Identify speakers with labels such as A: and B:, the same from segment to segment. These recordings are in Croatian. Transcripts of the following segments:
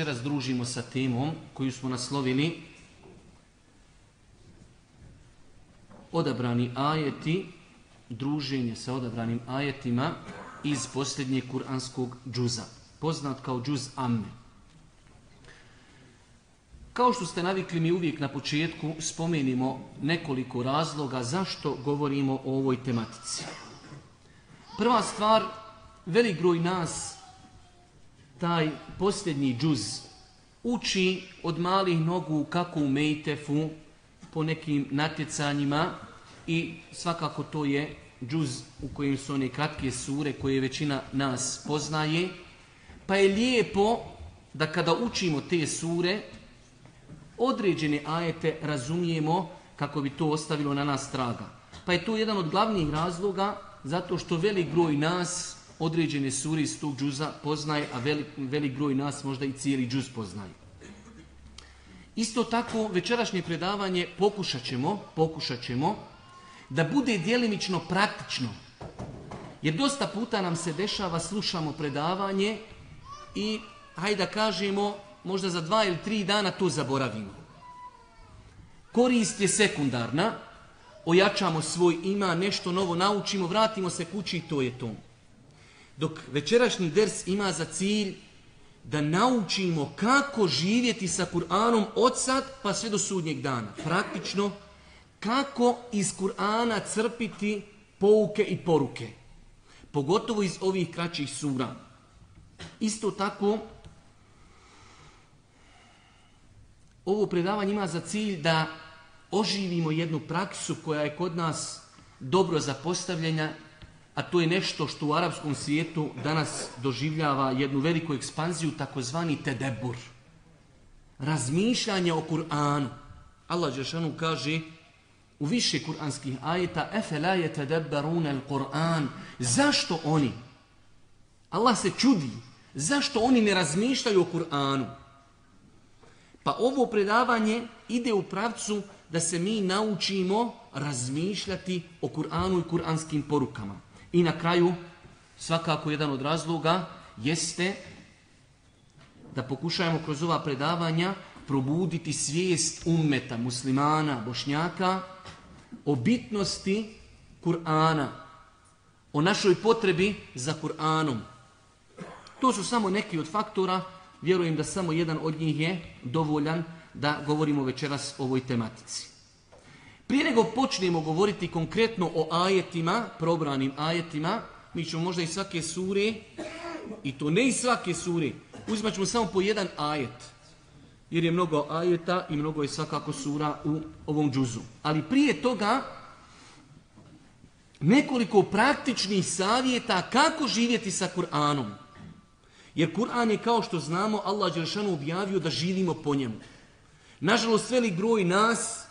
A: Večeras družimo sa temom koju smo naslovili odabrani ajeti, druženje sa odabranim ajetima iz posljednjeg kuranskog džuza, poznat kao džuz Amme. Kao što ste navikli mi uvijek na početku spomenimo nekoliko razloga zašto govorimo o ovoj tematici. Prva stvar, velik broj nas taj posljednji džuz uči od malih nogu kako u mejtefu, po nekim natjecanjima i svakako to je džuz u kojem su one kratke sure koje većina nas poznaje. Pa je lijepo da kada učimo te sure, određene ajete razumijemo kako bi to ostavilo na nas traga. Pa je to jedan od glavnih razloga zato što velik broj nas određene suri iz tog džuza poznaje, a velik, velik broj nas možda i cijeli džuz poznaje. Isto tako, večerašnje predavanje pokušat ćemo, pokušat ćemo da bude djelimično praktično. Jer dosta puta nam se dešava, slušamo predavanje i, hajde kažemo, možda za dva ili tri dana to zaboravimo. Korist je sekundarna, ojačamo svoj ima, nešto novo naučimo, vratimo se kući i to je to. Dok večerašnji ders ima za cilj da naučimo kako živjeti sa Kur'anom od sad pa sve do sudnjeg dana. Praktično, kako iz Kur'ana crpiti pouke i poruke. Pogotovo iz ovih kraćih sura. Isto tako, ovo predavanje ima za cilj da oživimo jednu praksu koja je kod nas dobro zapostavljena a to je nešto što u arapskom svijetu danas doživljava jednu veliku ekspanziju, takozvani tedebur. Razmišljanje o Kur'anu. Allah Đešanu kaže u više kuranskih ajeta Efe la je tedebbarune Kur'an. Zašto oni? Allah se čudi. Zašto oni ne razmišljaju o Kur'anu? Pa ovo predavanje ide u pravcu da se mi naučimo razmišljati o Kur'anu i kuranskim porukama. I na kraju, svakako jedan od razloga jeste da pokušajemo kroz ova predavanja probuditi svijest ummeta, muslimana, bošnjaka o bitnosti Kur'ana, o našoj potrebi za Kur'anom. To su samo neki od faktora, vjerujem da samo jedan od njih je dovoljan da govorimo večeras o ovoj tematici. Prije nego počnemo govoriti konkretno o ajetima, probranim ajetima, mi ćemo možda i svake sure, i to ne i svake sure, uzmat ćemo samo po jedan ajet. Jer je mnogo ajeta i mnogo je svakako sura u ovom džuzu. Ali prije toga, nekoliko praktičnih savjeta kako živjeti sa Kur'anom. Jer Kur'an je kao što znamo, Allah Đeršanu objavio da živimo po njemu. Nažalost, velik broj nas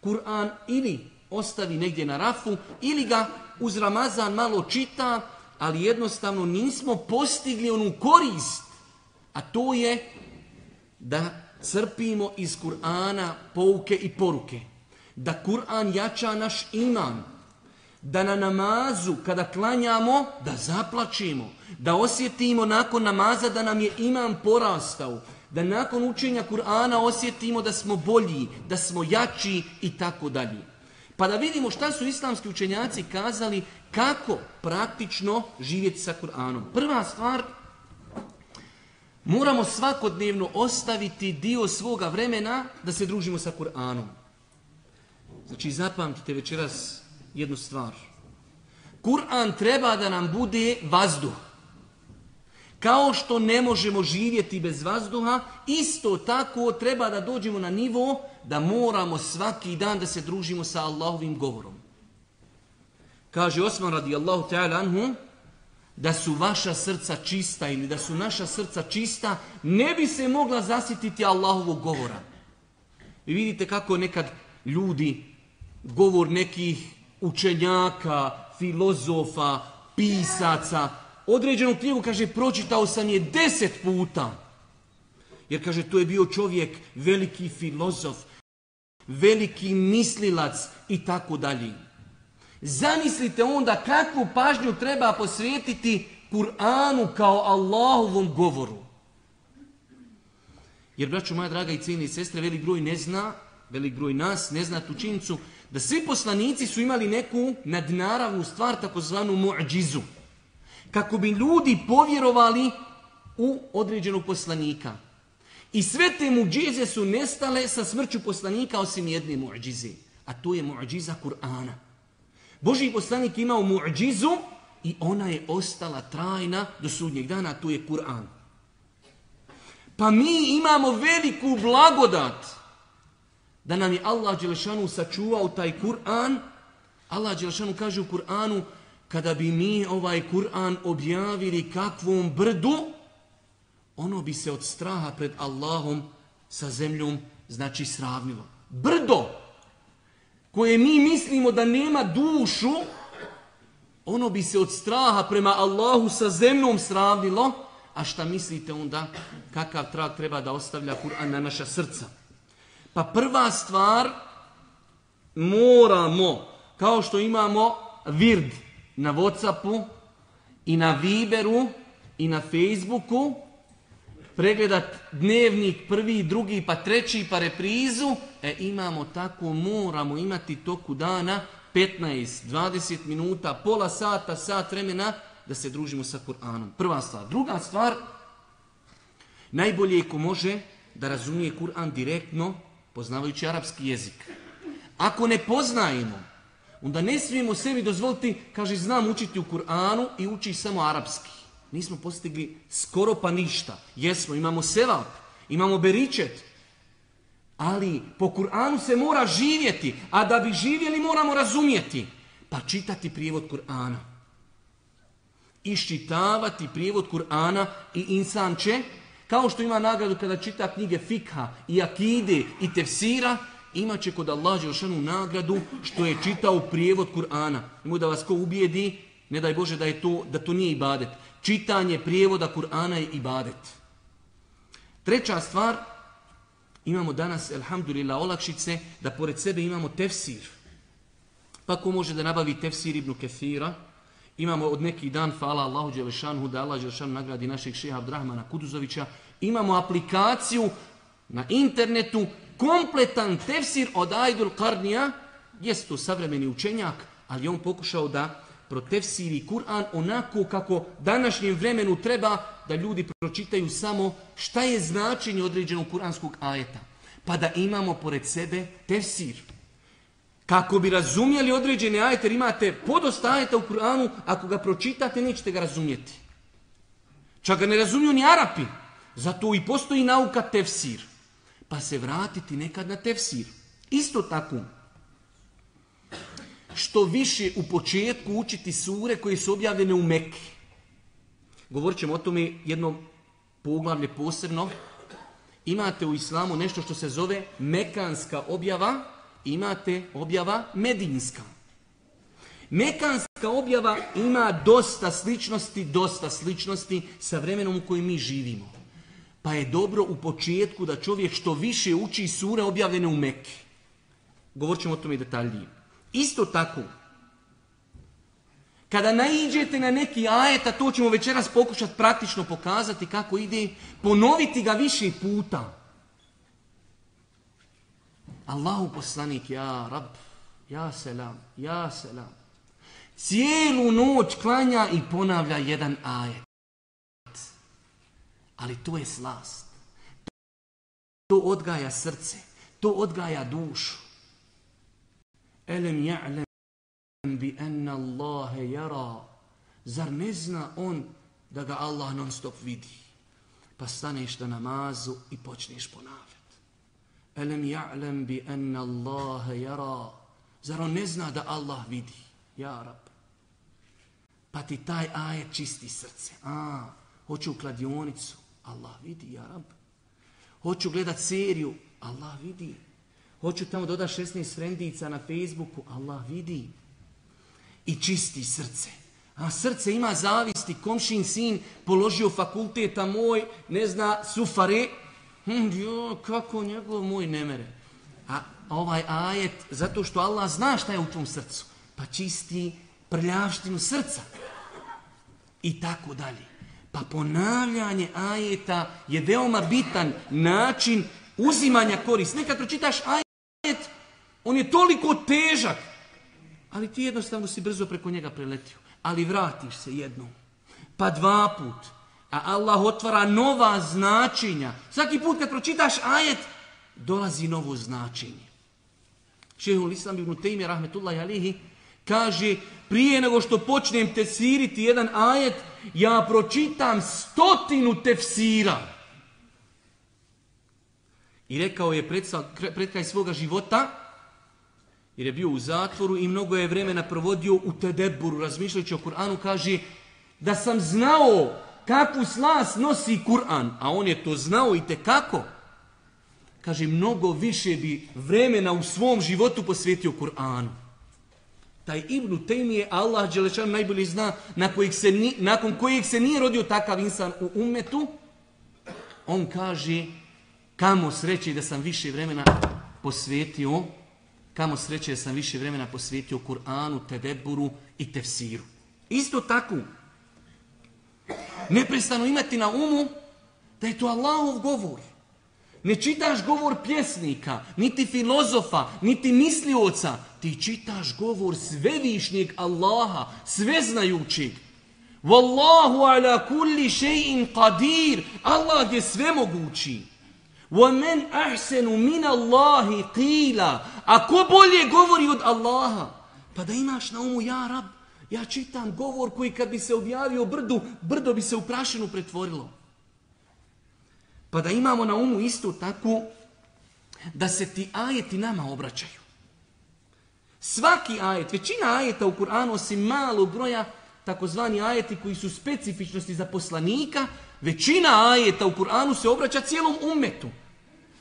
A: Kur'an ili ostavi negdje na rafu ili ga uz Ramazan malo čita, ali jednostavno nismo postigli onu korist, a to je da crpimo iz Kur'ana pouke i poruke. Da Kur'an jača naš iman. Da na namazu, kada klanjamo, da zaplačimo. Da osjetimo nakon namaza da nam je iman porastao da nakon učenja Kur'ana osjetimo da smo bolji, da smo jači i tako dalje. Pa da vidimo šta su islamski učenjaci kazali kako praktično živjeti sa Kur'anom. Prva stvar, moramo svakodnevno ostaviti dio svoga vremena da se družimo sa Kur'anom. Znači zapamtite večeras jednu stvar. Kur'an treba da nam bude vazduh. Kao što ne možemo živjeti bez vazduha, isto tako treba da dođemo na nivo da moramo svaki dan da se družimo sa Allahovim govorom. Kaže Osman radijallahu ta'ala anhu, da su vaša srca čista ili da su naša srca čista, ne bi se mogla zasjetiti Allahovog govora. Vi vidite kako nekad ljudi, govor nekih učenjaka, filozofa, pisaca, određenu knjigu, kaže, pročitao sam je deset puta. Jer, kaže, to je bio čovjek, veliki filozof, veliki mislilac i tako dalje. Zamislite onda kakvu pažnju treba posvetiti Kur'anu kao Allahovom govoru. Jer, braću moja draga i cijeni sestre, velik broj ne zna, velik broj nas ne zna tu činjenicu, da svi poslanici su imali neku nadnaravnu stvar, takozvanu mu'đizu. Kako bi ljudi povjerovali u određenog poslanika. I sve te muđize su nestale sa smrću poslanika osim jedne muđize. A to je muđiza Kur'ana. Boži poslanik imao muđizu i ona je ostala trajna do sudnjeg dana, a to je Kur'an. Pa mi imamo veliku blagodat da nam je Allah Đelešanu sačuvao taj Kur'an. Allah Đelešanu kaže u Kur'anu, kada bi mi ovaj Kur'an objavili kakvom brdu, ono bi se od straha pred Allahom sa zemljom znači sravnilo. Brdo koje mi mislimo da nema dušu, ono bi se od straha prema Allahu sa zemljom sravnilo, a šta mislite onda kakav trag treba da ostavlja Kur'an na naša srca? Pa prva stvar moramo, kao što imamo vird na Whatsappu i na Viberu i na Facebooku, pregledat dnevnik prvi, drugi, pa treći, pa reprizu, e imamo tako, moramo imati toku dana 15, 20 minuta, pola sata, sat vremena da se družimo sa Kur'anom. Prva stvar. Druga stvar, najbolje je ko može da razumije Kur'an direktno poznavajući arapski jezik. Ako ne poznajemo, onda ne smijemo sebi dozvoliti, kaže znam učiti u Kur'anu i uči samo arapski. Nismo postigli skoro pa ništa. Jesmo, imamo sevap, imamo beričet. Ali po Kur'anu se mora živjeti, a da bi živjeli moramo razumjeti. Pa čitati prijevod Kur'ana. Iščitavati prijevod Kur'ana i insan će, kao što ima nagradu kada čita knjige fikha i akide i tefsira, imat će kod Allah Đelšanu nagradu što je čitao prijevod Kur'ana. Nemo da vas ko ubijedi, ne daj Bože da, je to, da to nije ibadet. Čitanje prijevoda Kur'ana je ibadet. Treća stvar, imamo danas, elhamdulillah, olakšice, da pored sebe imamo tefsir. Pa ko može da nabavi tefsir ibn Kethira, imamo od neki dan, hvala Allahu Đelešanhu, da Allah Đelešanu nagradi našeg šeha Abdrahmana Kuduzovića, imamo aplikaciju na internetu, kompletan tefsir od Ajdul Karnija, jest to savremeni učenjak, ali on pokušao da protefsiri Kur'an onako kako današnjem vremenu treba da ljudi pročitaju samo šta je značenje određenog kuranskog ajeta. Pa da imamo pored sebe tefsir. Kako bi razumjeli određene ajete, jer imate podosta ajeta u Kur'anu, ako ga pročitate nećete ga razumjeti. Čak ga ne razumiju ni Arapi. Zato i postoji nauka tefsir. Pa se vratiti nekad na tefsir. Isto tako, što više u početku učiti sure koje su objavljene u Mekke. Govorit ćemo o tome jednom poglavlje posebno. Imate u islamu nešto što se zove mekanska objava, imate objava medinska. Mekanska objava ima dosta sličnosti, dosta sličnosti sa vremenom u kojem mi živimo. Pa je dobro u početku da čovjek što više uči sure objavljene u Mekke. Govorit ćemo o tome detaljnije. Isto tako, kada naiđete na neki ajet, a to ćemo večeras pokušati praktično pokazati kako ide, ponoviti ga više puta. Allahu poslanik, ja rab, ja selam, ja selam. Cijelu noć klanja i ponavlja jedan ajet. Ali to je slast. To odgaja srce. To odgaja dušu. Elem ja'lem bi enna Allahe jara. Zar ne zna on da ga Allah non stop vidi? Pa staneš na namazu i počneš ponavljati. Elem ja'lem bi enna Allahe jara. Zar on ne zna da Allah vidi? Ja rab. Pa ti taj ajet čisti srce. A, hoću u kladionicu. Allah vidi, ja rab. Hoću gledat seriju. Allah vidi. Hoću tamo doda 16 frendica na Facebooku. Allah vidi. I čisti srce. A srce ima zavisti. Komšin sin položio fakulteta moj, ne zna, sufare. Hm, jo, kako njegov moj ne mere. A ovaj ajet, zato što Allah zna šta je u tom srcu. Pa čisti prljavštinu srca. I tako dalje. Pa ponavljanje ajeta je veoma bitan način uzimanja korist. Nekad pročitaš ajet, on je toliko težak, ali ti jednostavno si brzo preko njega preletio. Ali vratiš se jednom, pa dva put, a Allah otvara nova značenja. Svaki put kad pročitaš ajet, dolazi novo značenje. Šehul Islam ibn Tejmi, rahmetullahi alihi, kaže, prije nego što počnem tefsiriti jedan ajet, ja pročitam stotinu tefsira. I rekao je pred kraj svoga života, jer je bio u zatvoru i mnogo je vremena provodio u tedeburu, razmišljajući o Kur'anu, kaže da sam znao kakvu slas nosi Kur'an, a on je to znao i kako, kaže mnogo više bi vremena u svom životu posvetio Kur'anu. Taj Ibnu je Allah Đelešan najbolje zna na kojeg se nakon kojeg se nije rodio takav insan u umetu, on kaže kamo sreće da sam više vremena posvetio kamo sreće da sam više vremena posvetio Kur'anu, Tedeburu i Tefsiru. Isto tako, neprestano imati na umu da je to Allahov govor. Ne čitaš govor pjesnika, niti filozofa, niti mislioca ti čitaš govor svevišnjeg Allaha, sveznajućeg. Wallahu ala kulli shay'in qadir. Allah je svemogući. Wa men ahsanu min Allahi qila. Ako bolje govori od Allaha, pa da imaš na umu ja rab, ja čitam govor koji kad bi se objavio brdu, brdo bi se u prašinu pretvorilo. Pa da imamo na umu isto tako da se ti ajeti nama obraćaju. Svaki ajet, većina ajeta u Kur'anu osim malog broja takozvani ajeti koji su specifičnosti za poslanika, većina ajeta u Kur'anu se obraća cijelom umetu.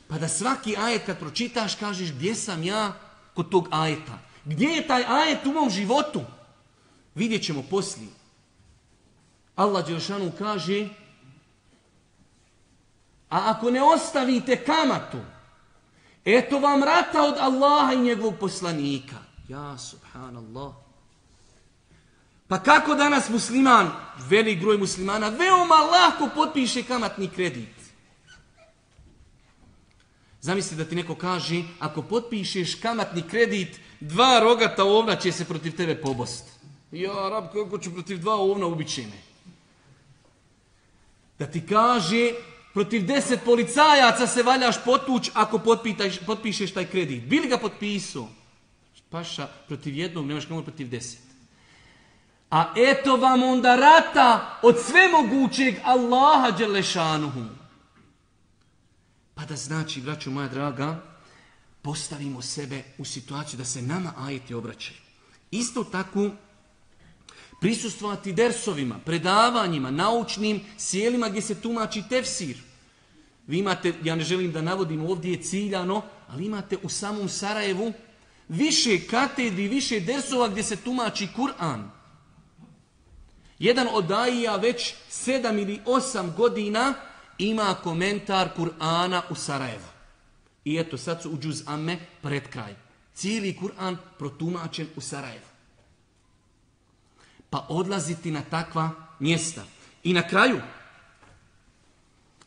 A: Pa da svaki ajet kad pročitaš kažeš gdje sam ja kod tog ajeta. Gdje je taj ajet u mom životu? Vidjet ćemo poslije. Allah Đelšanu kaže a ako ne ostavite kamatu, eto vam rata od Allaha i njegovog poslanika. Ja, subhanallah. Pa kako danas musliman, velik broj muslimana, veoma lako potpiše kamatni kredit. Zamisli da ti neko kaže, ako potpišeš kamatni kredit, dva rogata ovna će se protiv tebe pobost. Ja, rab, kako ću protiv dva ovna ubit me. Da ti kaže, protiv deset policajaca se valjaš potuć ako potpišeš taj kredit. Bili ga potpisao? Paša, protiv jednog nemaš kamo protiv deset. A eto vam onda rata od svemogućeg Allaha Đelešanuhu. Pa da znači, braću moja draga, postavimo sebe u situaciju da se nama ajeti obraćaju. Isto tako, prisustvovati dersovima, predavanjima, naučnim sjelima gdje se tumači tefsir. Vi imate, ja ne želim da navodim ovdje je ciljano, ali imate u samom Sarajevu više katedri, više dersova gdje se tumači Kur'an. Jedan od daija već sedam ili osam godina ima komentar Kur'ana u Sarajevu. I eto, sad su u Džuz Amme pred kraj. Cijeli Kur'an protumačen u Sarajevu. Pa odlaziti na takva mjesta. I na kraju,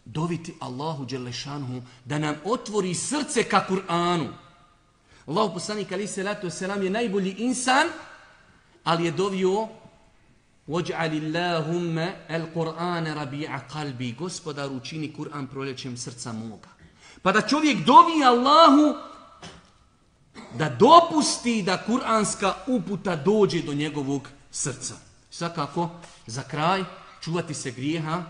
A: doviti Allahu Đelešanhu da nam otvori srce ka Kur'anu. Allahu poslanik ali se selam je najbolji insan, ali je dovio وَجْعَلِ اللَّهُمَّ الْقُرْآنَ رَبِيعَ قَلْبِ Gospodaru učini Kur'an proljećem srca moga. Pa da čovjek dovi Allahu da dopusti da kuranska uputa dođe do njegovog srca. Svakako, za kraj, čuvati se grijeha,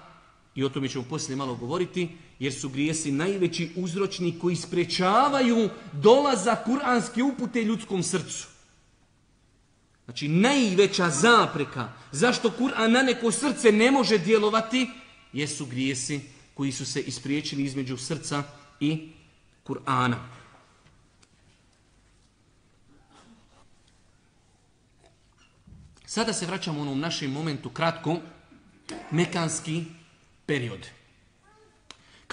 A: i o tome ćemo poslije malo govoriti, jer su grijesi najveći uzročni koji sprečavaju dolaza kuranske upute ljudskom srcu. Znači najveća zapreka zašto Kur'an na neko srce ne može djelovati jesu grijesi koji su se ispriječili između srca i Kur'ana. Sada se vraćamo u onom našem momentu kratko, mekanski period.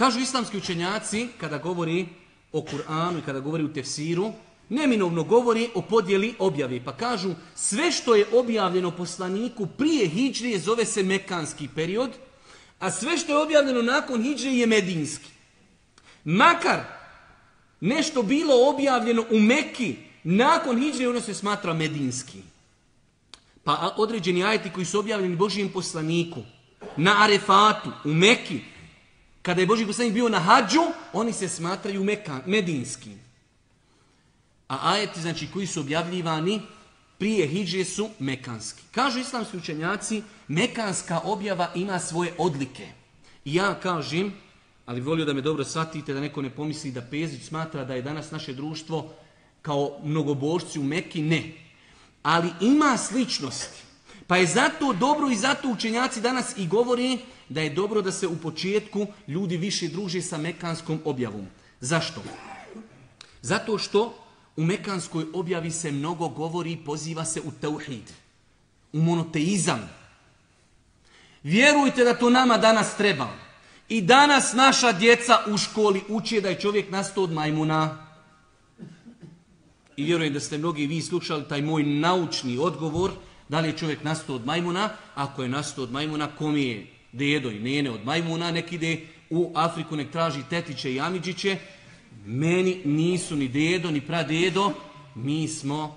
A: Kažu islamski učenjaci, kada govori o Kur'anu i kada govori u tefsiru, neminovno govori o podjeli objave. Pa kažu, sve što je objavljeno poslaniku prije hijđrije zove se mekanski period, A sve što je objavljeno nakon Hidže je medinski. Makar nešto bilo objavljeno u Mekki, nakon Hidže ono se smatra medinski. Pa određeni ajeti koji su objavljeni Božijem poslaniku, na Arefatu, u Mekki, kada je Boži poslanik bio na hađu, oni se smatraju meka, medinski. A ajeti znači, koji su objavljivani prije hiđe su mekanski. Kažu islamski učenjaci, mekanska objava ima svoje odlike. I ja kažem, ali volio da me dobro shvatite, da neko ne pomisli da Pezić smatra da je danas naše društvo kao mnogobožci u Meki, ne. Ali ima sličnosti. Pa je zato dobro i zato učenjaci danas i govori da je dobro da se u početku ljudi više druže sa mekanskom objavom. Zašto? Zato što u mekanskoj objavi se mnogo govori i poziva se u teuhid, u monoteizam. Vjerujte da to nama danas treba. I danas naša djeca u školi uči da je čovjek nastao od majmuna. I vjerujem da ste mnogi vi slušali taj moj naučni odgovor, da li je čovjek nastao od majmuna, ako je nastao od majmuna, kom je dedo i nene od majmuna, nek ide u Afriku, nek traži tetiće i amidžiće, meni nisu ni dedo, ni pradedo, mi smo,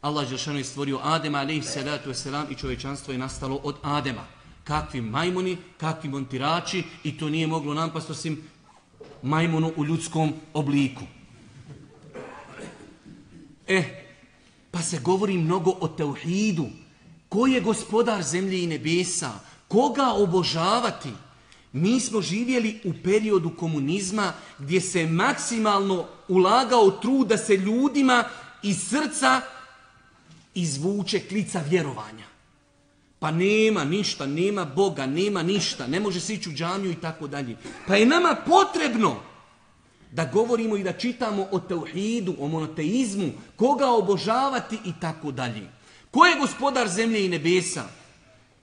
A: Allah Žešano je stvorio Adema, alaih salatu wasalam, i čovječanstvo je nastalo od Adema. Kakvi majmuni, kakvi montirači, i to nije moglo nampast osim majmunu u ljudskom obliku. E, pa se govori mnogo o teuhidu. Ko je gospodar zemlje i nebesa? Koga obožavati? Mi smo živjeli u periodu komunizma gdje se maksimalno ulagao trud da se ljudima iz srca izvuče klica vjerovanja. Pa nema ništa, nema Boga, nema ništa, ne može se ići u džamiju i tako dalje. Pa je nama potrebno da govorimo i da čitamo o teuhidu, o monoteizmu, koga obožavati i tako dalje. Ko je gospodar zemlje i nebesa?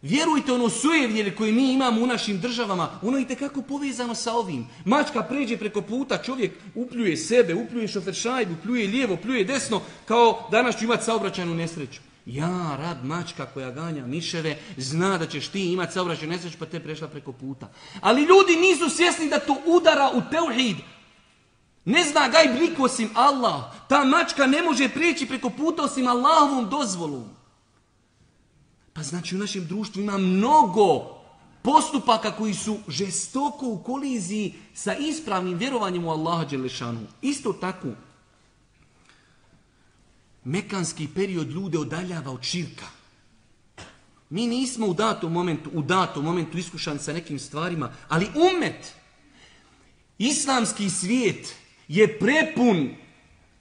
A: Vjerujte ono sujevlje koje mi imamo u našim državama, ono je kako povezano sa ovim. Mačka pređe preko puta, čovjek upljuje sebe, upljuje šofer šajbu, pljuje lijevo, pljuje desno, kao danas ću imati saobraćajnu nesreću. Ja, rad mačka koja ganja miševe, zna da ćeš ti imati saobraćajnu nesreću pa te prešla preko puta. Ali ljudi nisu svjesni da to udara u teuhid. Ne zna gaj bliku osim Allah. Ta mačka ne može prijeći preko puta osim Allahovom dozvolom. Pa znači u našem društvu ima mnogo postupaka koji su žestoko u koliziji sa ispravnim vjerovanjem u Allaha Đelešanu. Isto tako, mekanski period ljude odaljava od širka. Mi nismo u datom momentu, u datom momentu iskušani sa nekim stvarima, ali umet, islamski svijet je prepun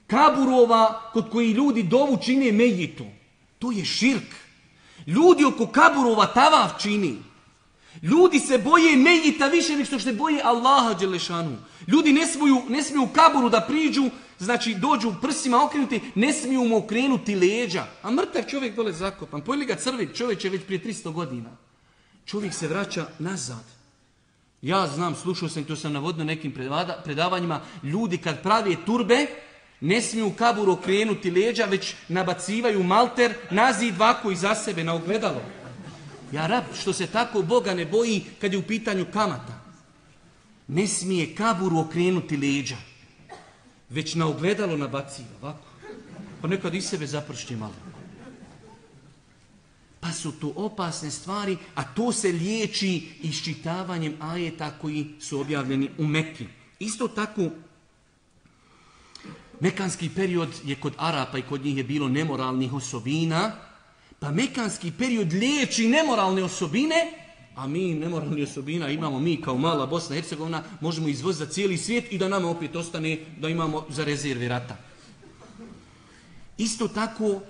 A: kaburova kod koji ljudi dovu čine mejitu. To je širk. Ljudi oko kaburova tavav čini. Ljudi se boje Mejita više nego što se boje Allaha Đelešanu. Ljudi ne smiju, ne smiju kaburu da priđu, znači dođu prsima okrenuti, ne smiju mu okrenuti leđa. A mrtav čovjek dole zakopan. Pojeli ga crvi čovjek je već prije 300 godina. Čovjek se vraća nazad. Ja znam, slušao sam, to sam navodio nekim predavanjima, ljudi kad pravi turbe, ne smiju u kaburu okrenuti leđa, već nabacivaju malter na zid vako iza sebe, na ogledalo. Ja rab, što se tako Boga ne boji kad je u pitanju kamata. Ne smije kaburu okrenuti leđa, već na ogledalo nabaciva, ovako. Pa nekad iz sebe zapršće malo. Pa su to opasne stvari, a to se liječi iščitavanjem ajeta koji su objavljeni u Mekki. Isto tako, Mekanski period je kod Arapa i kod njih je bilo nemoralnih osobina, pa mekanski period liječi nemoralne osobine, a mi nemoralne osobina imamo mi kao mala Bosna i Hercegovina, možemo izvoziti za cijeli svijet i da nam opet ostane da imamo za rezervi rata. Isto tako,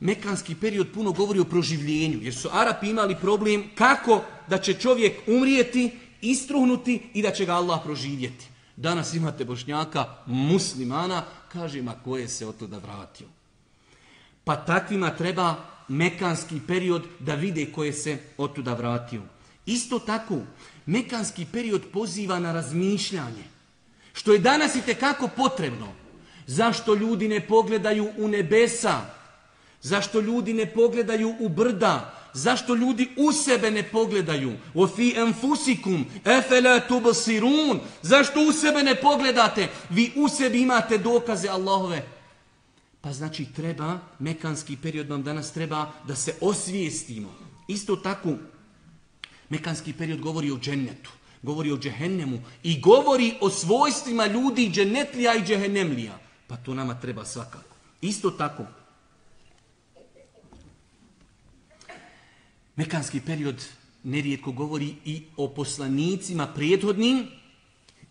A: mekanski period puno govori o proživljenju, jer su Arapi imali problem kako da će čovjek umrijeti, istruhnuti i da će ga Allah proživjeti. Danas imate bošnjaka, muslimana, kaže, ma ko je se od toga vratio? Pa takvima treba mekanski period da vide ko je se od tuda vratio. Isto tako, mekanski period poziva na razmišljanje. Što je danas i tekako potrebno. Zašto ljudi ne pogledaju u nebesa? Zašto ljudi ne pogledaju u brda? Zašto ljudi u sebe ne pogledaju? O fi enfusikum, efele tubasirun. Zašto u sebe ne pogledate? Vi u sebi imate dokaze Allahove. Pa znači treba, mekanski period nam danas treba da se osvijestimo. Isto tako, mekanski period govori o džennetu, govori o džehennemu i govori o svojstvima ljudi džennetlija i džehennemlija. Pa to nama treba svakako. Isto tako, Mekanski period nerijetko govori i o poslanicima prijethodnim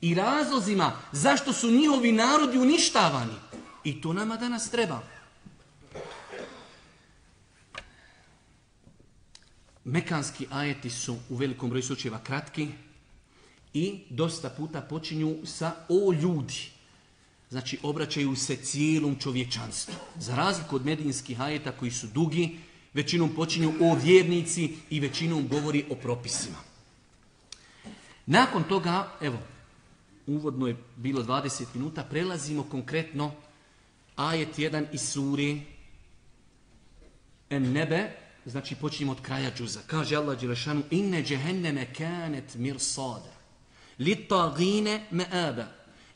A: i razlozima zašto su njihovi narodi uništavani. I to nama danas treba. Mekanski ajeti su u velikom broju slučajeva kratki i dosta puta počinju sa o ljudi. Znači obraćaju se cijelom čovječanstvu. Za razliku od medijinskih ajeta koji su dugi, većinom počinju o vjernici i većinom govori o propisima. Nakon toga, evo, uvodno je bilo 20 minuta, prelazimo konkretno ajet 1 iz suri En nebe, znači počinjemo od kraja džuza. Kaže Allah Đelešanu, inne džehenneme kanet mirsada, li tagine me'aba,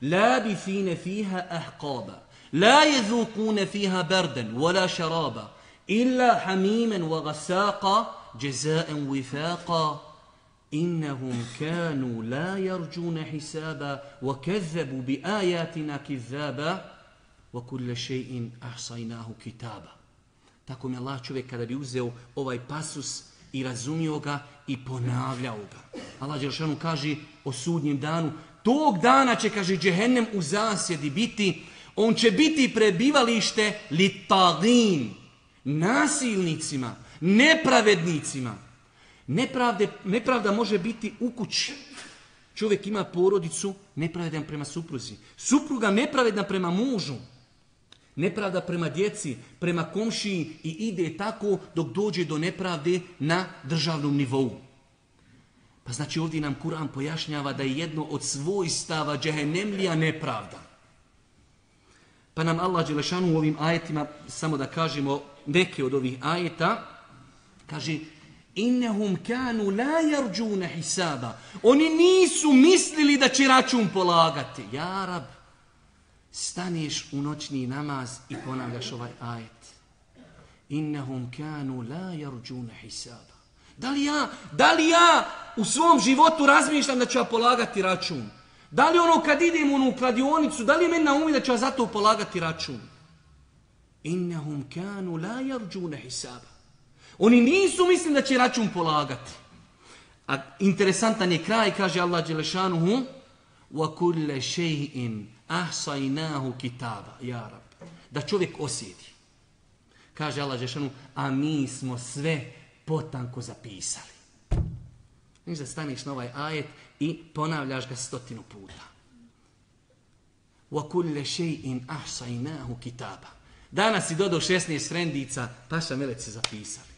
A: labithine fiha ahqaba, la jezukune fiha berden, wala šaraba, إلا حميما وغساقا جزاء وفاقا إنهم كانوا لا يرجون حسابا وكذبوا بآياتنا كذابا وكل شيء أحصيناه كتابا Tako mi Allah čovjek kada bi uzeo ovaj pasus i razumio ga i ponavljao ga. Allah Đelšanu kaže o sudnjem danu, tog dana će, kaže, džehennem u zasjedi biti, on će biti prebivalište litagin, nasilnicima, nepravednicima. Nepravde, nepravda može biti u kući. Čovjek ima porodicu, nepravedan prema supruzi. Supruga nepravedna prema mužu. Nepravda prema djeci, prema komšiji i ide tako dok dođe do nepravde na državnom nivou. Pa znači ovdje nam Kur'an pojašnjava da je jedno od svojstava džehennemlija nepravda. Pa nam Allah Đelešanu u ovim ajetima, samo da kažemo neke od ovih ajeta, kaže innehum kanu la jarđune hisaba. Oni nisu mislili da će račun polagati. Ja rab, staneš u noćni namaz i ponavljaš ovaj ajet. Innehum kanu la jarđune hisaba. Da li, ja, da li ja u svom životu razmišljam da ću ja polagati račun? Da li ono kad idem u onu kladionicu, da li meni na umi da ću zato polagati račun? Innahum kanu la yarjuna hisaba. Oni nisu mislili da će račun polagati. A interesantan je kraj, kaže Allah Đelešanuhu, kulle še'in ahsajnahu kitaba, ja rab. Da čovjek osjeti. Kaže Allah Đelešanuhu, a mi smo sve potanko zapisali. I staneš na ovaj ajet i ponavljaš ga stotinu puta. Wa kulle še'in ahsajnahu kitaba. Danas si dodao 16 frendica, paša meleci zapisali.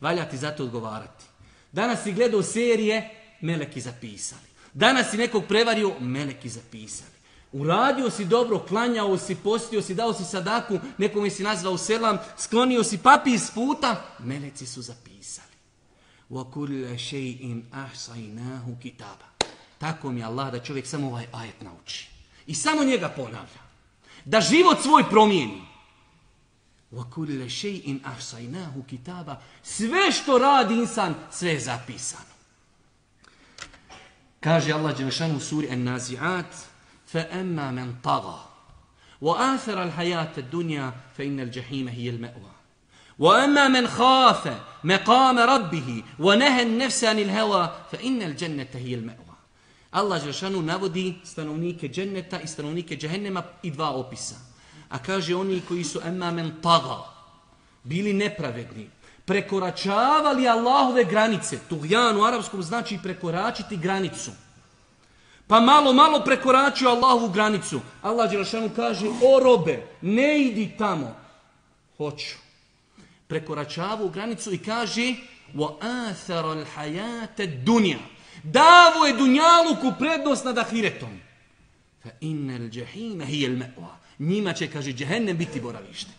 A: Valja ti zato odgovarati. Danas si gledao serije, meleki zapisali. Danas si nekog prevario, meleki zapisali. Uradio si dobro, klanjao si, postio si, dao si sadaku, nekome si nazvao selam, sklonio si papir s puta, meleci su zapisali. وَكُلَّ شَيْءٍ أَحْسَيْنَاهُ kitaba. Tako mi je Allah da čovjek samo ovaj ajet nauči. I samo njega ponavlja. Da život svoj promijeni. وَكُلَّ شَيْءٍ أَحْسَيْنَاهُ kitaba. Sve što radi insan, sve je zapisano. Kaže Allah Đelešanu u suri An-Nazi'at فَأَمَّا مَنْ طَغَى وَآثَرَ الْحَيَاةَ الدُّنْيَا فَإِنَّ الْجَحِيمَ هِيَ الْمَأْوَى وَأَمَّا مَنْ خَافَ مَقَامَ رَبِّهِ وَنَهَى النَّفْسَ عَنِ الْهَوَى فَإِنَّ الْجَنَّةَ هِيَ الْمَأْوَى Allah Đelešanu navodi stanovnike dženneta i stanovnike džehennema i dva opisa. A kaže oni koji su emamen taga, bili nepravedni, prekoračavali Allahove granice. Tuhjan u arapskom znači prekoračiti granicu. Pa malo, malo prekoračio Allahovu granicu. Allah Đelešanu kaže, o robe, ne idi tamo. Hoću. Prekoračavu granicu i kaže, وَآثَرَ الْحَيَاةَ دُنْيَا Davo je dunjaluku prednost nad ahiretom. Fa innal jahima hiya al-ma'wa. Njima će, kaže, džehennem biti boravište.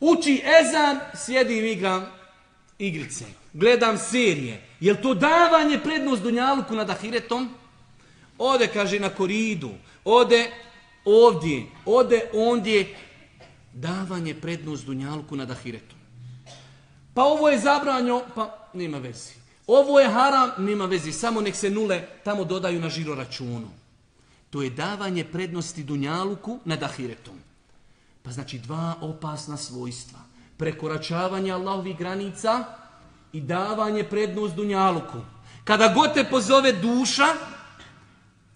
A: Uči ezan, sjedi i igram igrice, gledam serije. Jel to davanje prednost Dunjaluku nad Ahiretom? Ode, kaže, na koridu, ode ovdje, ode ondje. Davanje prednost Dunjaluku nad Ahiretom. Pa ovo je zabranjo, pa nema vezi. Ovo je haram, nema vezi, samo nek se nule tamo dodaju na žiro računu. To je davanje prednosti Dunjaluku nad Ahiretom. Pa znači dva opasna svojstva. Prekoračavanje Allahovih granica i davanje prednost Dunjaluku. Kada god te pozove duša,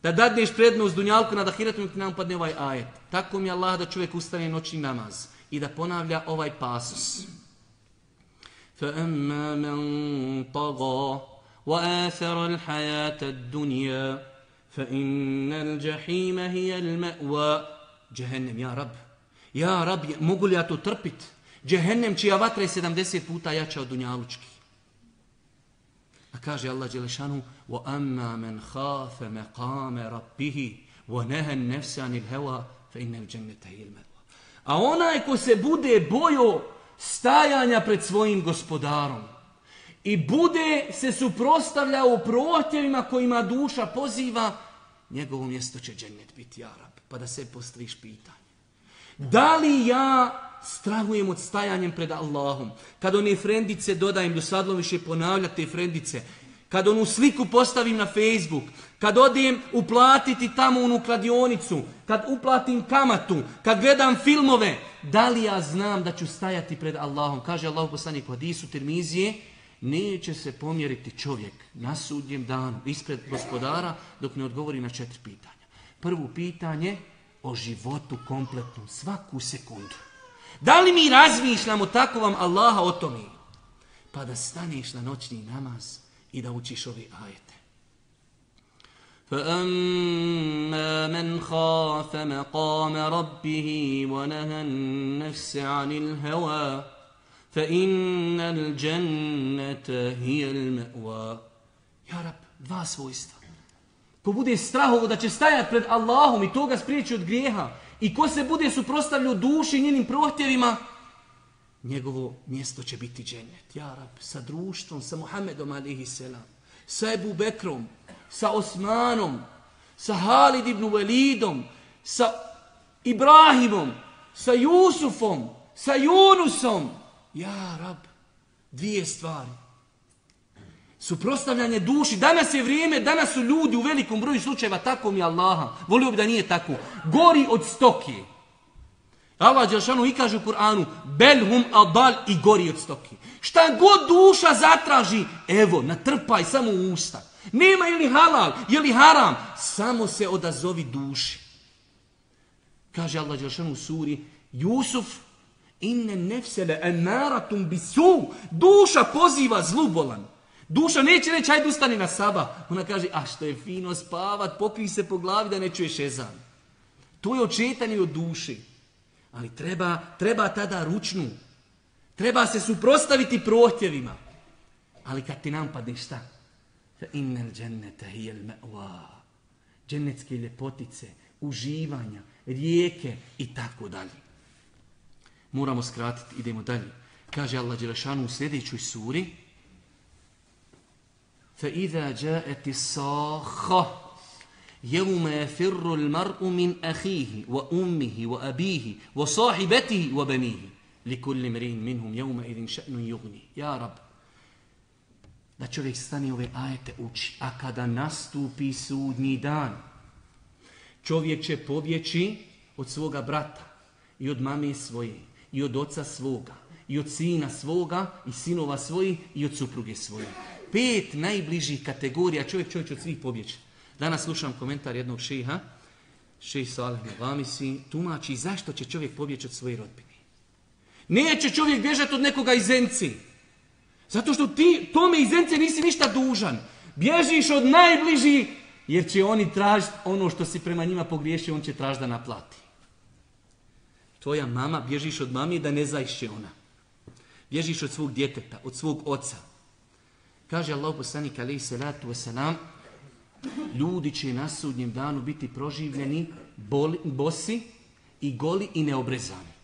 A: da dadneš prednost Dunjaluku nad Ahiretom, ti nam upadne ovaj ajet. Tako mi je Allah da čovjek ustane noćni namaz i da ponavlja ovaj pasus. فأما من طغى وآثر الحياة الدنيا فإن الجحيم هي المأوى جهنم يا رب Ja, rab, mogu li ja to trpit? Džehennem čija vatra je 70 puta jača od dunjalučki. A kaže Allah Đelešanu وَأَمَّا مَنْ خَافَ مَقَامَ رَبِّهِ وَنَهَا النَّفْسَ عَنِ الْهَوَى فَإِنَّ الْجَنَّةَ هِيَ الْمَأْوَى A onaj ko se bude bojo stajanja pred svojim gospodarom i bude se suprostavljao prohtjevima kojima duša poziva, njegovo mjesto će džennet biti Arab. Pa da se postaviš pitanje. Da li ja strahujem od stajanjem pred Allahom? Kad one frendice dodajem, do sadlo više ponavljati te frendice, kad onu sliku postavim na Facebook, kad odem uplatiti tamo u kladionicu, kad uplatim kamatu, kad gledam filmove, da li ja znam da ću stajati pred Allahom? Kaže Allah poslanik u hadisu Tirmizije, neće se pomjeriti čovjek na sudnjem danu ispred gospodara dok ne odgovori na četiri pitanja. Prvo pitanje o životu kompletnom, svaku sekundu. Da li mi razmišljamo tako vam Allaha o tome? Pa da staneš na noćni namaz i da učiš ove ajete. فأما من خاف مقام ربه ونهى النفس عن الهوى فإن الجنة هي المأوى يا رب dva svojstva. Ko bude strahovo da će stajati pred Allahom i toga spriječi od grijeha i ko se bude suprostavljao duši njenim prohtjevima, njegovo mjesto će biti džennet. Ja rab, sa društvom, sa Muhammedom alihi selam, sa Ebu Bekrom, sa Osmanom, sa Halid ibn Velidom, sa Ibrahimom, sa Jusufom, sa Junusom. Ja rab, dvije stvari. Suprostavljanje duši. Danas je vrijeme, danas su ljudi u velikom broju slučajeva tako mi Allaha. Volio bi da nije tako. Gori od stoki. Allah Đelšanu i kaže u Kur'anu Belhum adal i gori od stoki. Šta god duša zatraži, evo, natrpaj samo u usta. Nema ili halal, je li haram, samo se odazovi duši. Kaže Allah Đelšanu u suri Jusuf, inne nefsele enaratum bisu. Duša poziva zlubolan. Duša neće reći, ajde ustani na saba. Ona kaže, a što je fino spavat, pokri se po glavi da ne čuješ ezan. To je očetanje od duši. Ali treba, treba tada ručnu. Treba se suprostaviti prohtjevima. Ali kad ti nam padne šta? Fa innal džennete hijel me'wa. Džennetske ljepotice, uživanja, rijeke i tako dalje. Moramo skratiti, idemo dalje. Kaže Allah Đelešanu u sljedećoj suri, فإذا جاءت الصاخة يوم يفر المرء من أخيه وأمه وأبيه وصاحبته وبنيه لكل امرئ منهم يومئذ شأن يغني يا رب da čovjek stane ove ajete uči. A kada nastupi sudnji dan, čovjek će pobjeći od svoga brata i od mame svoje i od oca svoga i od sina svoga i sinova svojih i od supruge svoje pet najbližih kategorija čovjek čovjek od svih pobjeći. Danas slušam komentar jednog šeha, šeha Salih Navamisi, tumači zašto će čovjek pobjeći od svoje rodbine. Neće čovjek bježati od nekoga iz Zenci. Zato što ti tome iz Zence nisi ništa dužan. Bježiš od najbližih, jer će oni tražiti ono što si prema njima pogriješio, on će tražiti da naplati. Tvoja mama, bježiš od mami da ne zaišće ona. Bježiš od svog djeteta, od svog oca. Kaže Allah poslanik alaihi salatu wasalam, ljudi će na sudnjem danu biti proživljeni boli, bosi i goli i neobrezani.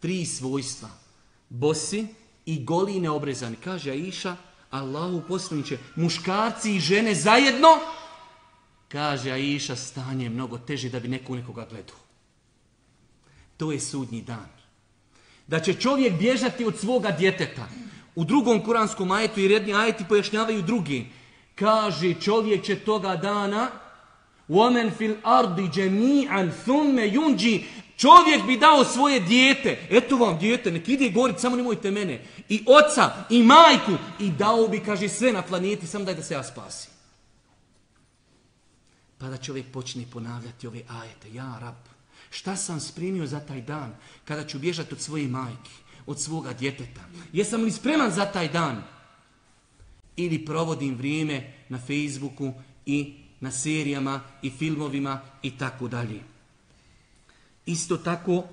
A: Tri svojstva. Bosi i goli neobrezani. Kaže Aisha, Allahu poslaniće, muškarci i žene zajedno, kaže Aisha, stanje je mnogo teže da bi neko nekoga gledao. To je sudnji dan. Da će čovjek bježati od svoga djeteta. U drugom kuranskom ajetu i redni ajeti pojašnjavaju drugi. Kaže čovjek će toga dana Women fil ardi džemi'an thumme junđi. Čovjek bi dao svoje dijete. Eto vam dijete, nek ide gori, samo nemojte mene. I oca, i majku. I dao bi, kaže, sve na planeti, samo daj da se ja spasi. Pa da čovjek počne ponavljati ove ajete. Ja, rab, šta sam spremio za taj dan kada ću bježati od svoje majke, od svoga djeteta? Jesam li spreman za taj dan? Ili provodim vrijeme na Facebooku i na serijama i filmovima i tako dalje. Isto tako,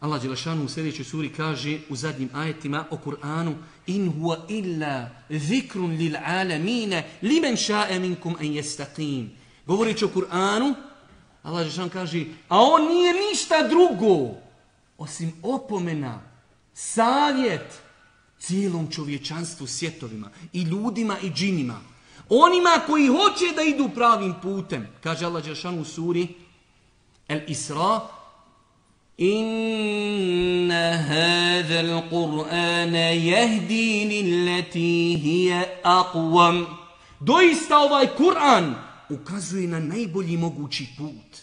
A: Allah Đelešanu u sljedećoj suri kaže u zadnjim ajetima o Kur'anu In huwa illa zikrun lil alamine limen ša'e minkum en jestaqim. Govoreći o Kur'anu, Allah Đelešanu kaže, a on nije ništa drugo osim opomena, savjet cijelom čovječanstvu, svjetovima, i ljudima i džinima. Onima koji hoće da idu pravim putem, kaže Allah Đelšanu u suri El Isra, Inna hadha al-Qur'ana yahdi lillati hiya aqwam. Doista ovaj Kur'an ukazuje na najbolji mogući put.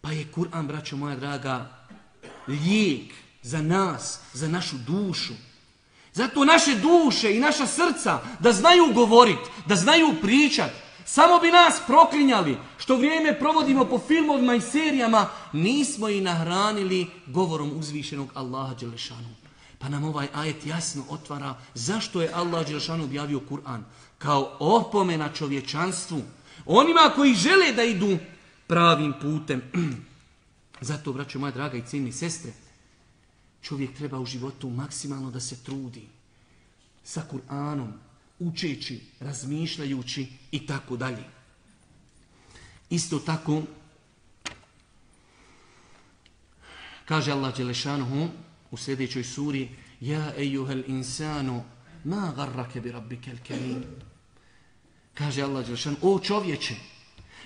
A: Pa je Kur'an, braćo moja draga, lijek za nas, za našu dušu. Zato naše duše i naša srca da znaju govorit, da znaju pričat. Samo bi nas proklinjali što vrijeme provodimo po filmovima i serijama, nismo i nahranili govorom uzvišenog Allaha Đelešanu. Pa nam ovaj ajet jasno otvara zašto je Allah Đelešanu objavio Kur'an. Kao opomena čovječanstvu. Onima koji žele da idu pravim putem. Zato, braćo moja draga i cijeni sestre, Čovjek treba u životu maksimalno da se trudi sa Kur'anom, učeći, razmišljajući i tako dalje. Isto tako, kaže Allah Đelešanuhu u sljedećoj suri Ja ejuhel insanu, ma garrake bi rabbike kerim. Kaže Allah Đelešanu, o čovječe,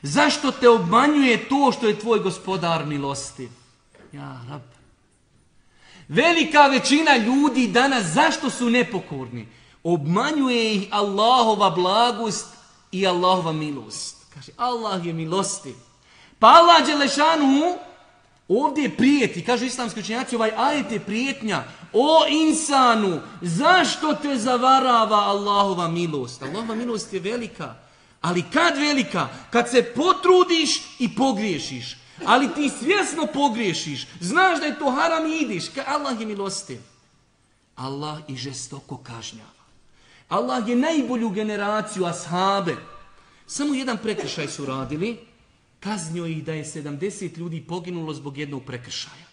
A: zašto te obmanjuje to što je tvoj gospodar milostiv? Ja, rab, Velika većina ljudi danas zašto su nepokorni? Obmanjuje ih Allahova blagost i Allahova milost. Kaže, Allah je milosti. Pa Allah Đelešanu ovdje prijeti, kažu islamski učenjaci, ovaj ajet je prijetnja. O insanu, zašto te zavarava Allahova milost? Allahova milost je velika. Ali kad velika? Kad se potrudiš i pogriješiš. Ali ti svjesno pogriješiš. Znaš da je to haram i ideš. Allah je milostiv. Allah i žestoko kažnjava. Allah je najbolju generaciju ashabe. Samo jedan prekršaj su radili. Kaznio ih da je 70 ljudi poginulo zbog jednog prekršaja.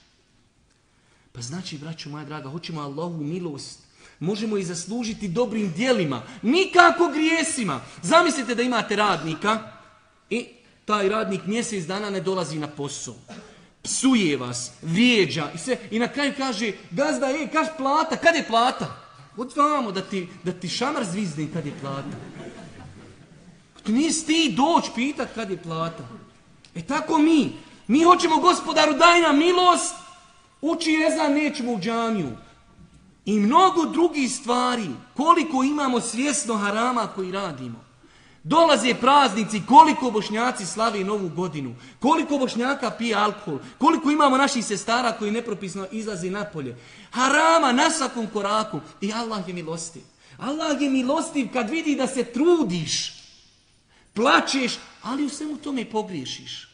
A: Pa znači, braćo moja draga, hoćemo Allahu milost. Možemo i zaslužiti dobrim dijelima. Nikako grijesima. Zamislite da imate radnika i taj radnik mjesec dana ne dolazi na posao. Psuje vas, vrijeđa i sve. I na kraju kaže, gazda, je, kaž plata, kad je plata? Od vamo da ti, da ti šamar zvizne kad je plata. To nisi ti doć pitat kad je plata. E tako mi. Mi hoćemo gospodaru daj nam milost, uči jezan nećemo u džamiju. I mnogo drugih stvari, koliko imamo svjesno harama koji radimo. Dolaze praznici, koliko bošnjaci slavi novu godinu, koliko bošnjaka pije alkohol, koliko imamo naših sestara koji nepropisno izlazi napolje. Harama na svakom koraku i Allah je milostiv. Allah je milostiv kad vidi da se trudiš, plačeš, ali u svemu tome pogriješiš.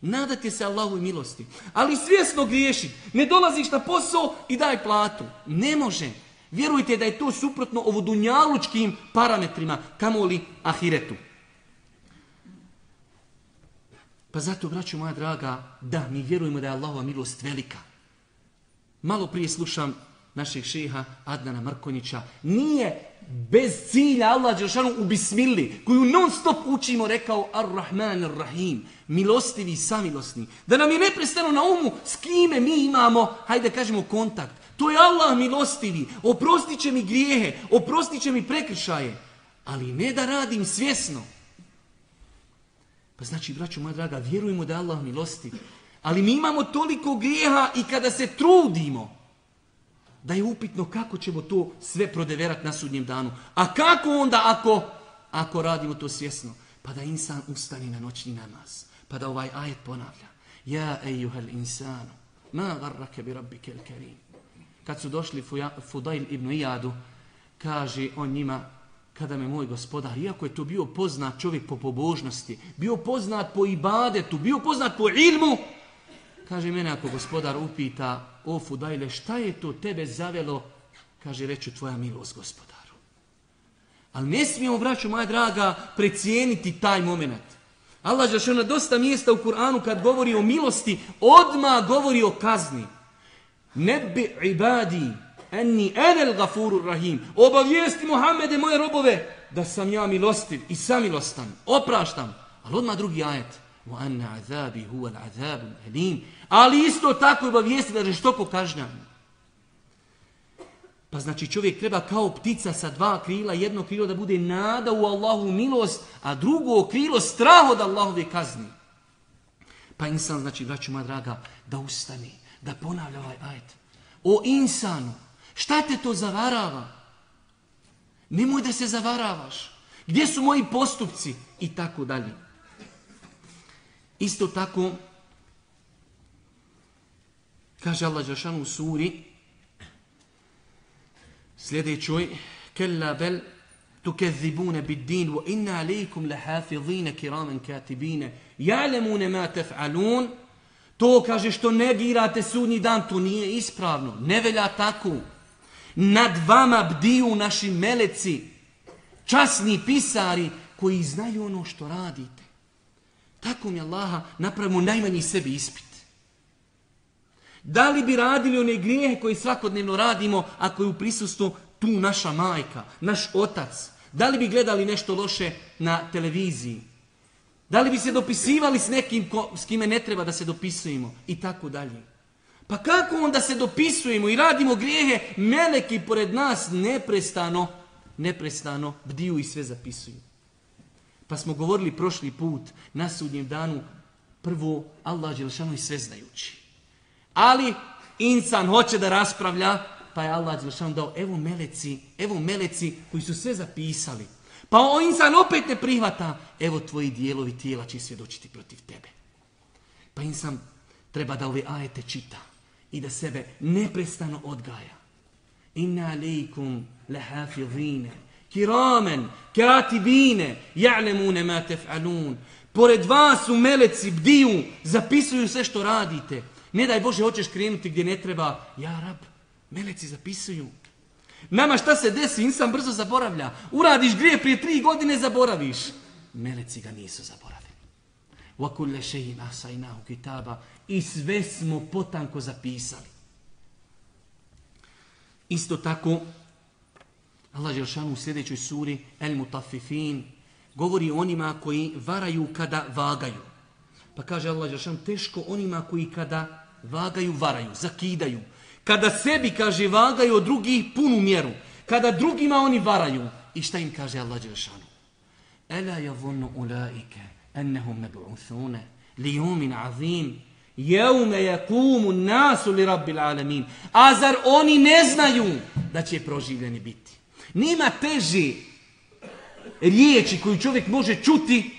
A: Nadate se Allahu i milosti. Ali svjesno griješi. Ne dolaziš na posao i daj platu. Ne može. Vjerujte da je to suprotno ovodunjalučkim parametrima, kamoli ahiretu. Pa zato, braću moja draga, da, mi vjerujemo da je Allahova milost velika. Malo prije slušam našeg šeha Adnana Mrkonjića. Nije bez cilja Allah Đelšanu u bismili, koju non stop učimo, rekao Ar-Rahman Ar-Rahim, milostivi i samilosni. Da nam je neprestano na umu s kime mi imamo, hajde kažemo, kontakt. To je Allah milostivi, oprostit će mi grijehe, oprostit će mi prekršaje. Ali ne da radim svjesno. Pa znači, braćo moja draga, vjerujemo da je Allah milostiv. Ali mi imamo toliko grijeha i kada se trudimo, da je upitno kako ćemo to sve prodeverati na sudnjem danu. A kako onda ako, ako radimo to svjesno? Pa da insan ustani na noćni namaz. Pa da ovaj ajet ponavlja. Ja ejuhel insanu, ma garrake bi rabbike il. Kad su došli Fudail ibn Iyadu, kaže on njima, kada me moj gospodar, iako je to bio poznat čovjek po pobožnosti, bio poznat po ibadetu, bio poznat po ilmu, kaže mene ako gospodar upita, o Fudajle, šta je to tebe zavelo? Kaže, reću tvoja milost gospodaru. Ali ne smijemo, braću moja draga, precijeniti taj moment. Allah je na dosta mjesta u Kur'anu kad govori o milosti, odma govori o kazni. Nebi ibadi, enni enel gafuru rahim. Obavijesti Muhammede, moje robove, da sam ja milostiv i samilostan, opraštam. Ali odmah drugi ajet. وَأَنَّ عَذَابِ هُوَ الْعَذَابُ الْأَلِيمُ Ali isto tako obavijesti da je što kažnjan. Pa znači čovjek treba kao ptica sa dva krila, jedno krilo da bude nada u Allahu milost, a drugo krilo strah od Allahove kazni. Pa insan, znači, braću moja draga, da ustani, da ponavlja ovaj ajet. O insanu, šta te to zavarava? Nemoj da se zavaravaš. Gdje su moji postupci? I tako dalje. Isto tako, kaže Allah Đašanu u suri, sljedećoj, kella bel tukezibune bid din, wa inna alaikum lahafidhine kiramen katibine, ja'lemune ma tef'alun, to kaže što negirate sudnji dan, to nije ispravno, ne velja tako. Nad vama bdiju naši meleci, časni pisari koji znaju ono što radite. Tako mi Allaha napravimo najmanji sebi ispit. Da li bi radili one grijehe koje svakodnevno radimo ako je u prisustvu tu naša majka, naš otac? Da li bi gledali nešto loše na televiziji? Da li bi se dopisivali s nekim ko, s kime ne treba da se dopisujemo? I tako dalje. Pa kako onda se dopisujemo i radimo grijehe? Meleki pored nas neprestano, neprestano bdiju i sve zapisuju. Pa smo govorili prošli put na sudnjem danu prvo Allah Đelšanu i sveznajući. Ali insan hoće da raspravlja, pa je Allah Đelšanu dao evo meleci, evo meleci koji su sve zapisali. Pa o insan opet ne prihvata, evo tvoji dijelovi tijela će svjedočiti protiv tebe. Pa insan treba da ove ajete čita i da sebe neprestano odgaja. Inna alaikum lahafidhine kiramen, katibine, ja'lemune ma tef'alun. Pored vas su meleci, bdiju, zapisuju sve što radite. Ne daj Bože, hoćeš krenuti gdje ne treba. Ja, rab, meleci zapisuju. Nama šta se desi, insan brzo zaboravlja. Uradiš grije prije tri godine, zaboraviš. Meleci ga nisu zaboravili. وَكُلَّ شَيْنَ أَحْسَيْنَاهُ kitaba I sve smo potanko zapisali. Isto tako, Allah Želšanu u sljedećoj suri El Mutafifin govori onima koji varaju kada vagaju. Pa kaže Allah Želšanu teško onima koji kada vagaju, varaju, zakidaju. Kada sebi, kaže, vagaju od drugih punu mjeru. Kada drugima oni varaju. I šta im kaže Allah Želšanu? Ela javunnu ulaike ennehum nebu'uthune li jumin azim jeume jakumu nasu li rabbil alamin. A zar oni ne znaju da će proživljeni biti? Nima teži riječi koju čovjek može čuti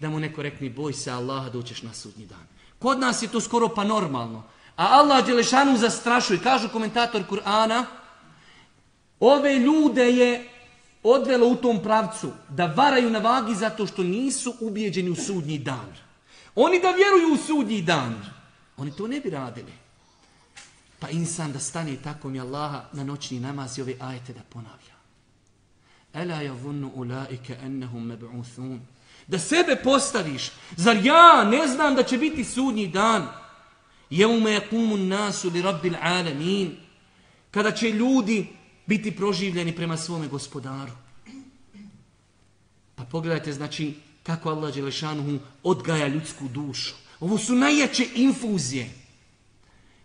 A: da mu neko rekne boj se Allaha da ućeš na sudnji dan. Kod nas je to skoro pa normalno. A Allah Đelešanu zastrašuje. Kažu komentator Kur'ana, ove ljude je odvelo u tom pravcu da varaju na vagi zato što nisu ubijeđeni u sudnji dan. Oni da vjeruju u sudnji dan. Oni to ne bi radili. Pa insan da stane tako mi Allaha na noćni namaz i ove ajete da ponavlja. Ela javunnu ulaike ennehum meb'uthun. Da sebe postaviš. Zar ja ne znam da će biti sudnji dan? Jeume nasu li rabbil alamin. Kada će ljudi biti proživljeni prema svome gospodaru. Pa pogledajte, znači, kako Allah Đelešanuhu odgaja ljudsku dušu. Ovo su najjače infuzije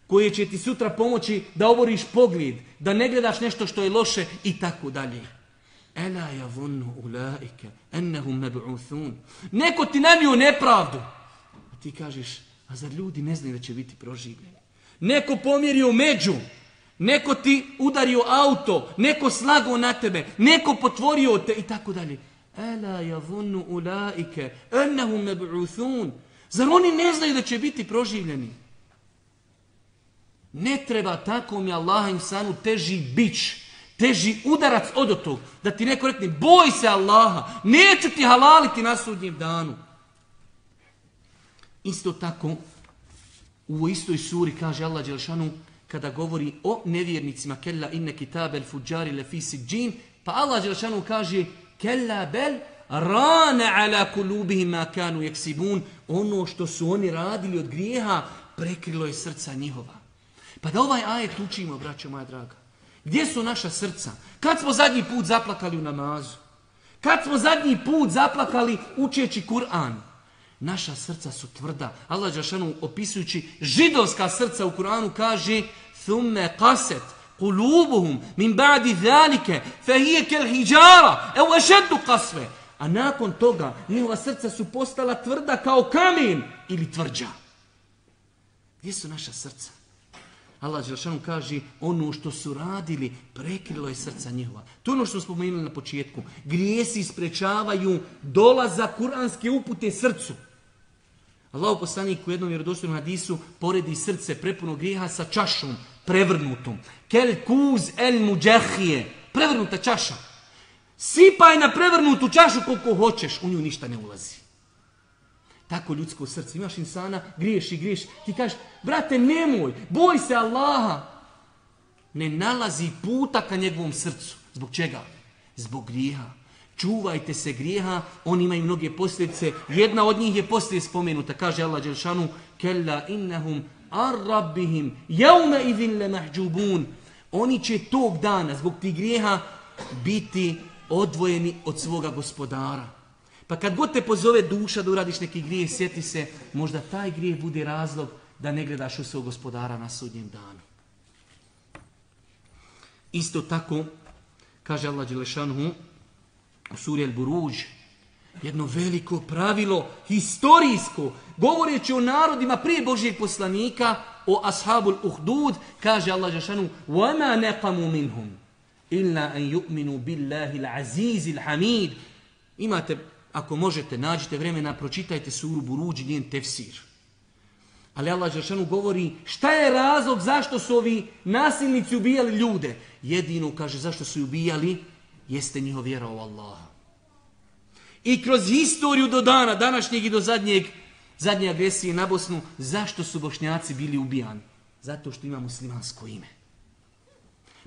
A: koje će ti sutra pomoći da oboriš pogled, da ne gledaš nešto što je loše i tako dalje. Ela javunnu ulaike ennehum meb'uthun. Neko ti nanio nepravdu. A ti kažeš, a zar ljudi ne znaju da će biti proživljeni? Neko pomjerio među. Neko ti udario auto. Neko slago na tebe. Neko potvorio te i tako dalje. Ela javunnu ulaike ennehum meb'uthun. Zar oni ne znaju da će biti proživljeni? Ne treba tako mi Allah insanu teži bić, teži udarac od tog, da ti neko rekne, boj se Allaha, neću ti halaliti na sudnjem danu. Isto tako, u istoj suri kaže Allah Đelšanu, kada govori o nevjernicima, kella inne kitabe el fuđari le fisi džin, pa Allah Đelšanu kaže, kella bel rane ala kulubihim ma kanu jeksibun, ono što su oni radili od grijeha, prekrilo je srca njihova. Pa da ovaj ajet učimo, braćo moja draga. Gdje su naša srca? Kad smo zadnji put zaplakali u namazu? Kad smo zadnji put zaplakali učeći Kur'an? Naša srca su tvrda. Allah Đašanu opisujući židovska srca u Kur'anu kaže Thumme kaset kulubuhum min ba'di dhalike fehije kel hijjara evo ešeddu kasve. A nakon toga njihova srca su postala tvrda kao kamen ili tvrđa. Gdje su naša srca? Allah Želšanu kaže ono što su radili prekrilo je srca njihova. To je ono što smo spomenuli na početku. Grijesi sprečavaju dolaza kuranske upute srcu. Allah poslanik u jednom vjerodostojnom hadisu poredi srce prepuno grijeha sa čašom prevrnutom. Kel kuz el muđahije. Prevrnuta čaša. Sipaj na prevrnutu čašu koliko hoćeš, u nju ništa ne ulazi. Tako ljudsko srce. Imaš insana, griješ i griješ. Ti kažeš, brate, nemoj, boj se Allaha. Ne nalazi puta ka njegovom srcu. Zbog čega? Zbog grijeha. Čuvajte se grijeha, oni imaju mnoge posljedice. Jedna od njih je poslije spomenuta. Kaže Allah Đelšanu, Kella innahum ar rabbihim jaume idin le mahđubun. Oni će tog dana, zbog tih grijeha, biti odvojeni od svoga gospodara. Pa kad god te pozove duša da uradiš neki grijeh, sjeti se, možda taj grijeh bude razlog da ne gledaš u svog gospodara na sudnjem danu. Isto tako, kaže Allah Đelešanhu u suri El Buruđ, jedno veliko pravilo, historijsko, govoreći o narodima prije Božijeg poslanika, o ashabul uhdud, kaže Allah Đelešanhu, وَمَا نَقَمُوا مِنْهُمْ إِلَّا أَنْ يُؤْمِنُوا بِاللَّهِ الْعَزِيزِ الْحَمِيدِ Imate ako možete, nađite vremena, pročitajte suru Buruđi, njen tefsir. Ali Allah Žešanu govori šta je razlog zašto su ovi nasilnici ubijali ljude. Jedino kaže zašto su ubijali jeste njihov vjera u Allaha. I kroz historiju do dana, današnjeg i do zadnjeg, zadnje agresije na Bosnu, zašto su bošnjaci bili ubijani? Zato što ima muslimansko ime.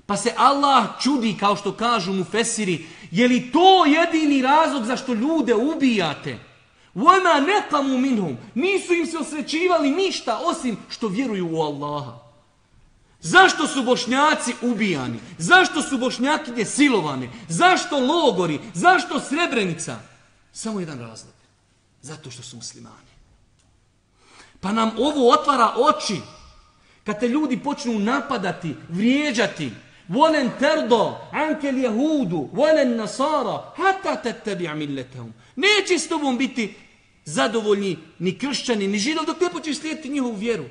A: Pa se Allah čudi, kao što kažu mu Fesiri, je li to jedini razlog zašto ljude ubijate? Vojma nekamu minhum. Nisu im se osvećivali ništa osim što vjeruju u Allaha. Zašto su bošnjaci ubijani? Zašto su bošnjakinje silovane? Zašto logori? Zašto srebrenica? Samo jedan razlog. Zato što su muslimani. Pa nam ovo otvara oči. Kad te ljudi počnu napadati, vrijeđati, Volen terdo ankel jehudu, volen nasara, hata te tebi amilletahum. Neće s tobom biti zadovoljni ni kršćani, ni židov, dok ne počeš slijediti njihovu vjeru.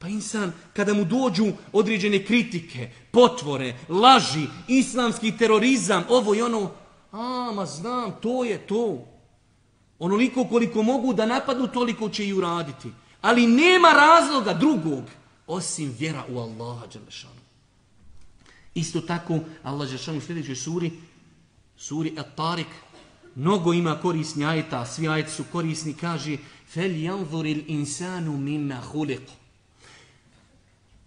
A: Pa insan, kada mu dođu određene kritike, potvore, laži, islamski terorizam, ovo i ono, a, ma znam, to je to. Onoliko koliko mogu da napadnu, toliko će i uraditi. Ali nema razloga drugog, osim vjera u Allaha, Đelešanu. Isto tako, Allah Žešan u sljedećoj suri, suri At-Tarik, mnogo ima korisni ajeta, svi ajeti su korisni, kaže فَلْيَنْظُرِ الْإِنسَانُ مِمَّا خُلِقُ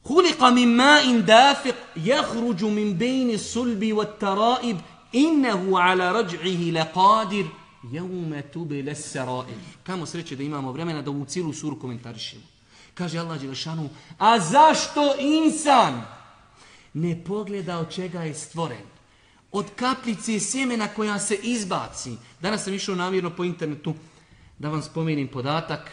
A: خُلِقَ مِنْ مَاءٍ دَافِقٍ يَخْرُجُ مِنْ بَيْنِ الصُّلْبِ وَالتَّرَائِبِ إِنَّهُ عَلَى رَجْعِهِ لَقَادِرٍ يَوْمَ تُبِلَ السَّرَائِرِ Kamo sreće da imamo vremena da u cijelu suru komentarišemo. Kaže Allah Đelešanu, a zašto insan ne pogleda od čega je stvoren. Od kaplice sjemena koja se izbaci. Danas sam išao namjerno po internetu da vam spomenim podatak.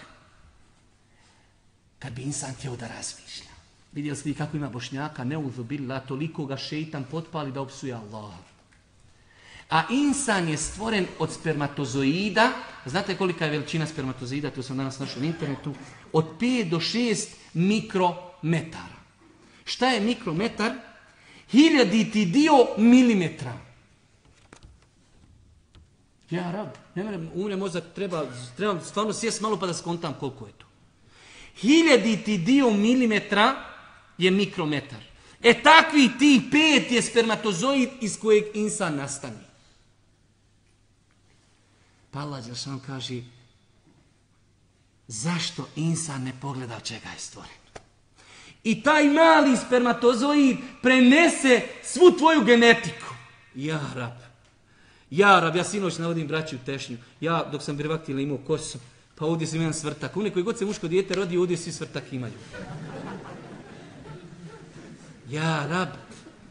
A: Kad bi insan htio da razmišlja. Vidjeli ste kako ima bošnjaka, neuzubila, toliko ga šeitan potpali da opsuje Allah. A insan je stvoren od spermatozoida. Znate kolika je veličina spermatozoida, to sam danas našao na internetu. Od 5 do 6 mikrometara. Šta je mikrometar? Hiljaditi dio milimetra. Ja rab, ne mene, umre mozak, treba, trebam stvarno sjest malo pa da skontam koliko je to. Hiljaditi dio milimetra je mikrometar. E takvi ti pet je spermatozoid iz kojeg insan nastani. Pa Allah Đelšan kaže, zašto insan ne pogleda čega je stvoren? I taj mali spermatozoid prenese svu tvoju genetiku. Ja rab. Ja rab, ja sinoć navodim braću u tešnju. Ja dok sam birvaktila imao kosu, pa ovdje sam jedan svrtak. U nekoj god se muško dijete rodi, ovdje svi svrtak imaju. Ja rab,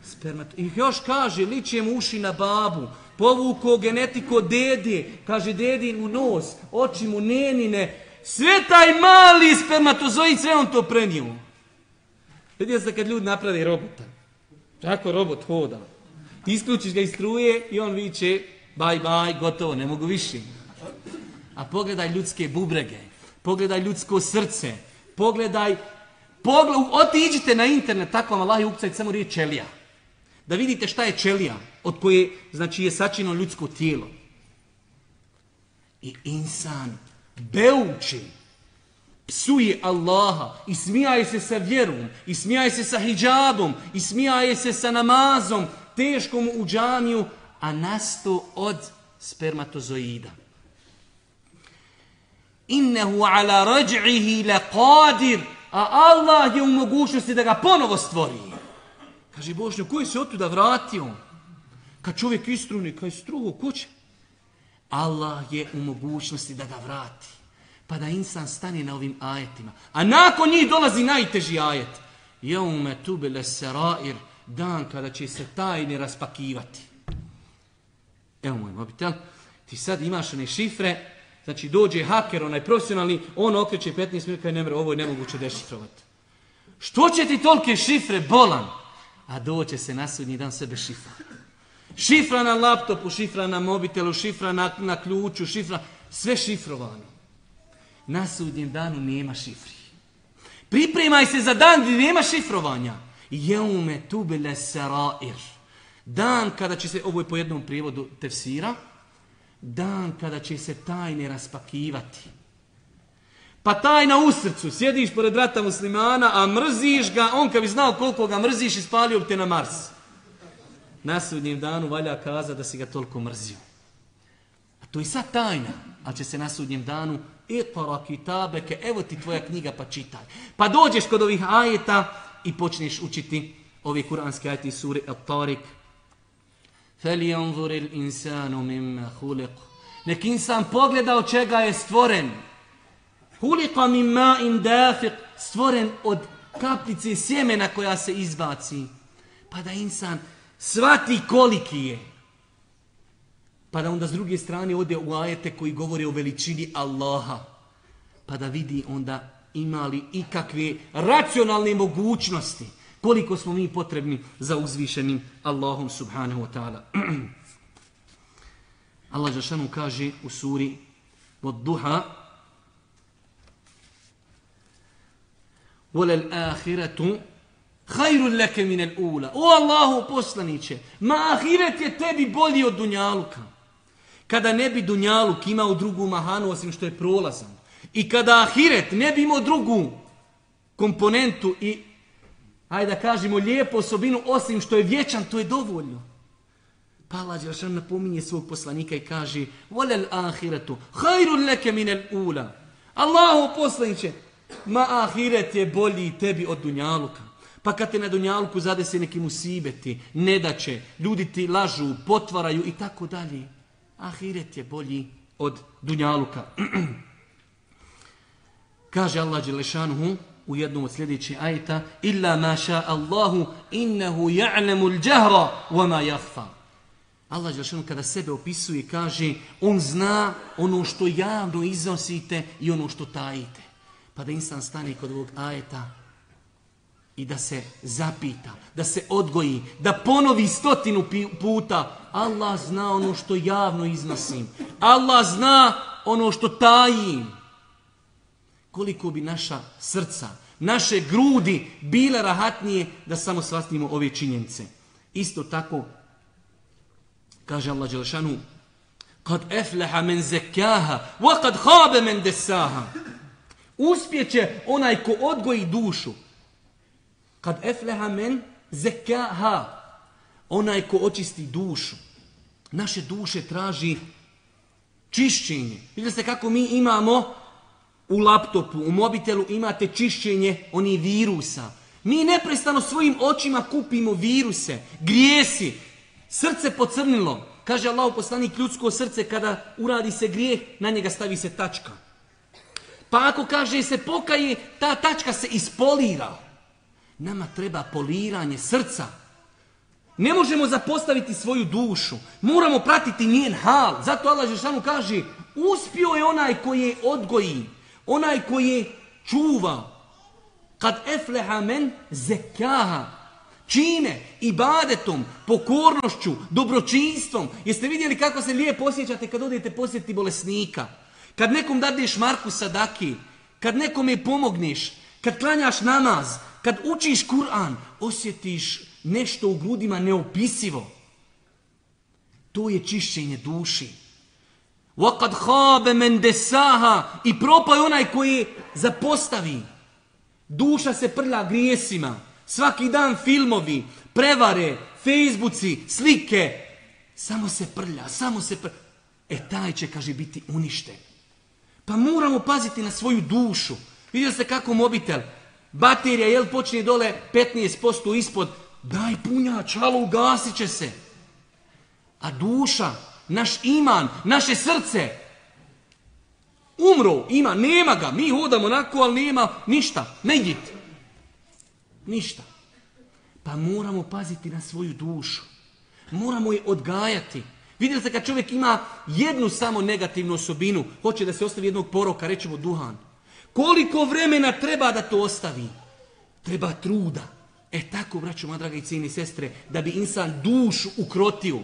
A: spermato... I još kaže, ličem uši na babu, povuko genetiko dede, kaže dedin u nos, oči mu nenine, sve taj mali spermatozoid, sve on to prenio. Vidio se kad ljudi napravi robota. Tako robot hoda. Isključiš ga iz struje i on viče, baj, baj, gotovo, ne mogu više. A pogledaj ljudske bubrege, pogledaj ljudsko srce, pogledaj, pogledaj, otiđite na internet, tako vam Allah ukcajte samo riječ čelija. Da vidite šta je čelija, od koje znači, je sačino ljudsko tijelo. I insan beuči, psuje Allaha i smijaje se sa vjerom, i smijaje se sa hijabom, i smijaje se sa namazom, teškom u džamiju, a nasto od spermatozoida. Innehu ala rađ'ihi la qadir, a Allah je u mogućnosti da ga ponovo stvori. Kaže Božnjo, koji se otuda vratio? Kad čovjek istruni, kaj strugo, ko će? Allah je u mogućnosti da ga vrati. Pa da insan stane na ovim ajetima. A nakon njih dolazi najteži ajet. Jeume tubile serair, dan kada će se tajne raspakivati. Evo moj mobitel. Ti sad imaš one šifre, znači dođe haker, onaj profesionalni, on okreće 15 minuta i ne mre, ovo je nemoguće dešifrovati. Što će ti tolike šifre, bolan? A doće se na sudnji dan sebe šifra. Šifra na laptopu, šifra na mobitelu, šifra na, na ključu, šifra, sve šifrovano. Na sudnjem danu nema šifri. Pripremaj se za dan gdje nema šifrovanja. Jeume tubile sarair. Dan kada će se, ovo je po jednom prijevodu tefsira, dan kada će se tajne raspakivati. Pa tajna u srcu, sjediš pored vrata muslimana, a mrziš ga, on kad bi znao koliko ga mrziš, ispalio bi te na Mars. Na sudnjem danu valja kaza da si ga toliko mrzio. A to je sad tajna, ali će se na sudnjem danu Iqra kitabeke, evo ti tvoja knjiga pa čitaj. Pa dođeš kod ovih ajeta i počneš učiti ove kuranske ajete iz sure Al-Tariq. فَلْيَنْظُرِ الْإِنسَانُ مِمَّا خُلِقُ Nek insan pogleda od čega je stvoren. Hulika min ma'in dafiq, stvoren od kaplice sjemena koja se izbaci. Pa da insan svati koliki je. Pa da onda s druge strane ode u ajete koji govore o veličini Allaha. Pa da vidi onda imali ikakve racionalne mogućnosti. koliko smo mi potrebni za uzvišenim Allahom subhanahu wa ta'ala. Allah Žešanu kaže u suri od duha ahiretu hajru leke minel ula. O Allahu poslaniće, ma ahiret je tebi bolji od dunjaluka. Kada ne bi dunjaluk imao drugu mahanu osim što je prolazan. I kada ahiret ne bi imao drugu komponentu i, hajde da kažemo, lijepu osobinu osim što je vječan, to je dovoljno. Pa Allah Đelšan napominje svog poslanika i kaže Volel ahiretu, hajru leke minel ula. Allahu poslaniće, ma ahiret je bolji tebi od dunjaluka. Pa kad te na zade se neki musibeti, nedaće, ljudi ti lažu, potvaraju i tako dalje. Ahiret je bolji od dunjaluka. Kaže Allah Đelešanuhu u jednom od sljedećih ajeta illa ma sha Allahu innahu ja'lamu al-jahra wa ma yakhfa. Allah Đelšanu kada sebe opisuje kaže on zna ono što javno iznosite i ono što tajite. Pa da insan stane kod ovog ajeta i da se zapita, da se odgoji, da ponovi stotinu puta. Allah zna ono što javno iznosim. Allah zna ono što tajim. Koliko bi naša srca, naše grudi bile rahatnije da samo svastimo ove činjenice. Isto tako, kaže Allah Đelšanu, kad efleha men zekaha, wa kad habe men desaha. Uspjeće onaj ko odgoji dušu, kad efleha men zekaha. Onaj ko očisti dušu. Naše duše traži čišćenje. Vidite se kako mi imamo u laptopu, u mobitelu imate čišćenje oni virusa. Mi neprestano svojim očima kupimo viruse, grijesi, srce pocrnilo. Kaže Allah poslanik ljudsko srce kada uradi se grijeh, na njega stavi se tačka. Pa ako kaže se pokaje, ta tačka se ispolira. Nama treba poliranje srca. Ne možemo zapostaviti svoju dušu. Moramo pratiti njen hal. Zato Allah Žešanu kaže, uspio je onaj koji je odgoji, onaj koji je čuva. Kad efleha men zekaha. Čine, ibadetom, pokornošću, dobročinstvom. Jeste vidjeli kako se lijepo osjećate kad odete posjetiti bolesnika? Kad nekom dadeš marku sadaki, kad nekome pomogneš, kad klanjaš namaz, kad učiš Kur'an, osjetiš nešto u grudima neopisivo. To je čišćenje duši. وَقَدْ خَابَ مَنْ دَسَاهَا I propaj onaj koji zapostavi. Duša se prlja grijesima. Svaki dan filmovi, prevare, fejsbuci, slike. Samo se prlja, samo se prlja. E taj će, kaže, biti uništen. Pa moramo paziti na svoju dušu. Vidio ste kako mobitel, baterija, jel počne dole 15% ispod, daj punjač, halo, ugasit će se. A duša, naš iman, naše srce, umro, ima, nema ga, mi hodamo onako, ali nema ništa, ne jit. Ništa. Pa moramo paziti na svoju dušu. Moramo je odgajati. Vidjeli ste kad čovjek ima jednu samo negativnu osobinu, hoće da se ostavi jednog poroka, rećemo duhan. Koliko vremena treba da to ostavi? Treba truda. E tako, braćo, moja draga i cijeni sestre, da bi insan dušu ukrotio.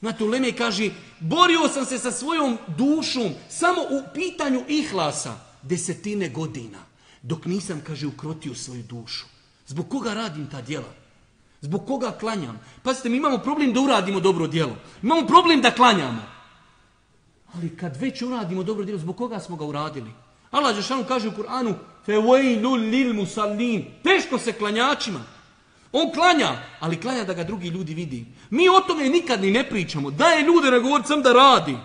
A: Znate, u Leme kaže, borio sam se sa svojom dušom samo u pitanju ihlasa desetine godina, dok nisam, kaže, ukrotio svoju dušu. Zbog koga radim ta djela? Zbog koga klanjam? Pazite, mi imamo problem da uradimo dobro djelo. Imamo problem da klanjamo. Ali kad već uradimo dobro djelo, zbog koga smo ga uradili? Allah Žešanu kaže u Kur'anu Fevejlu lil musallin. Teško se klanjačima. On klanja, ali klanja da ga drugi ljudi vidi. Mi o tome nikad ni ne pričamo. Daje ljude na govor sam da radi.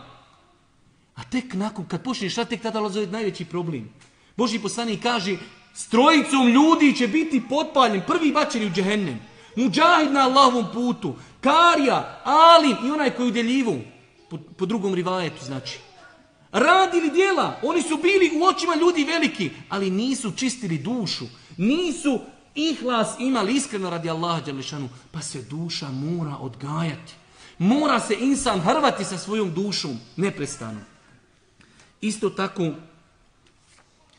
A: A tek nakon, kad počneš šta tek tada dolazi najveći problem. Boži poslanik kaže, s trojicom ljudi će biti potpaljen, prvi bačeni u džehennem. Muđahid na Allahovom putu, Karija, Alim i onaj koji udjeljivu. Po, po drugom rivajetu, znači radili dijela. Oni su bili u očima ljudi veliki, ali nisu čistili dušu. Nisu ihlas imali iskreno radi Allaha Đelešanu. Pa se duša mora odgajati. Mora se insan hrvati sa svojom dušom neprestano. Isto tako,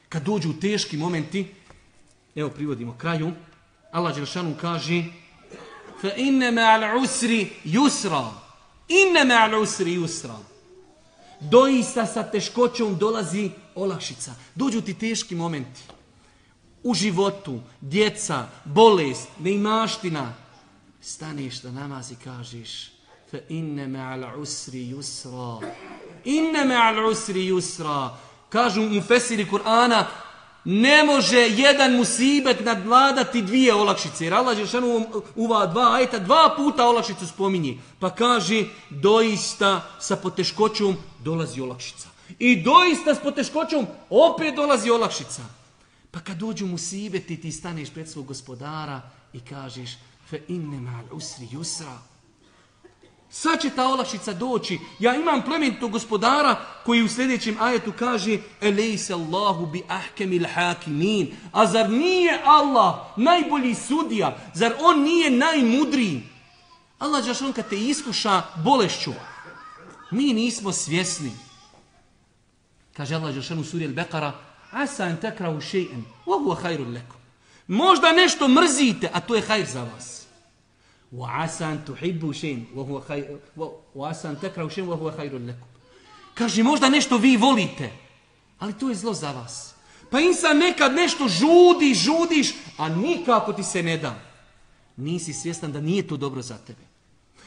A: kad dođu teški momenti, evo privodimo kraju, Allah Đelešanu kaže fa inne me al usri yusra. Inne me al usri yusra doista sa teškoćom dolazi olakšica. Dođu ti teški momenti. U životu, djeca, bolest, neimaština. Staneš da namaz i kažeš fa inne me al usri yusra. Inne me al usri yusra. Kažu mu fesiri Kur'ana, Ne može jedan musibet nadvladati dvije olakšice. Jer Allah Žešanu u dva ajta dva puta olakšicu spominje. Pa kaže, doista sa poteškoćom dolazi olakšica. I doista s poteškoćom opet dolazi olakšica. Pa kad dođu musibeti, ti staneš pred svog gospodara i kažeš, fe inne mal usri yusra. Sad će ta olakšica doći. Ja imam plemenitog gospodara koji u sljedećem ajetu kaže Elejse Allahu bi ahkemil hakimin. A zar nije Allah najbolji sudija? Zar on nije najmudriji? Allah on kad te iskuša bolešću, mi nismo svjesni. Kaže Allah Đašan u suri Al-Beqara Asan u še'en, ovu hajru lekom. Možda nešto mrzite, a to je hajr za vas. Wa asan tuhibu še'en, wa asan še'en, hajru lekom. Kaže, možda nešto vi volite, ali to je zlo za vas. Pa insan nekad nešto žudi, žudiš, a nikako ti se ne da. Nisi svjestan da nije to dobro za tebe.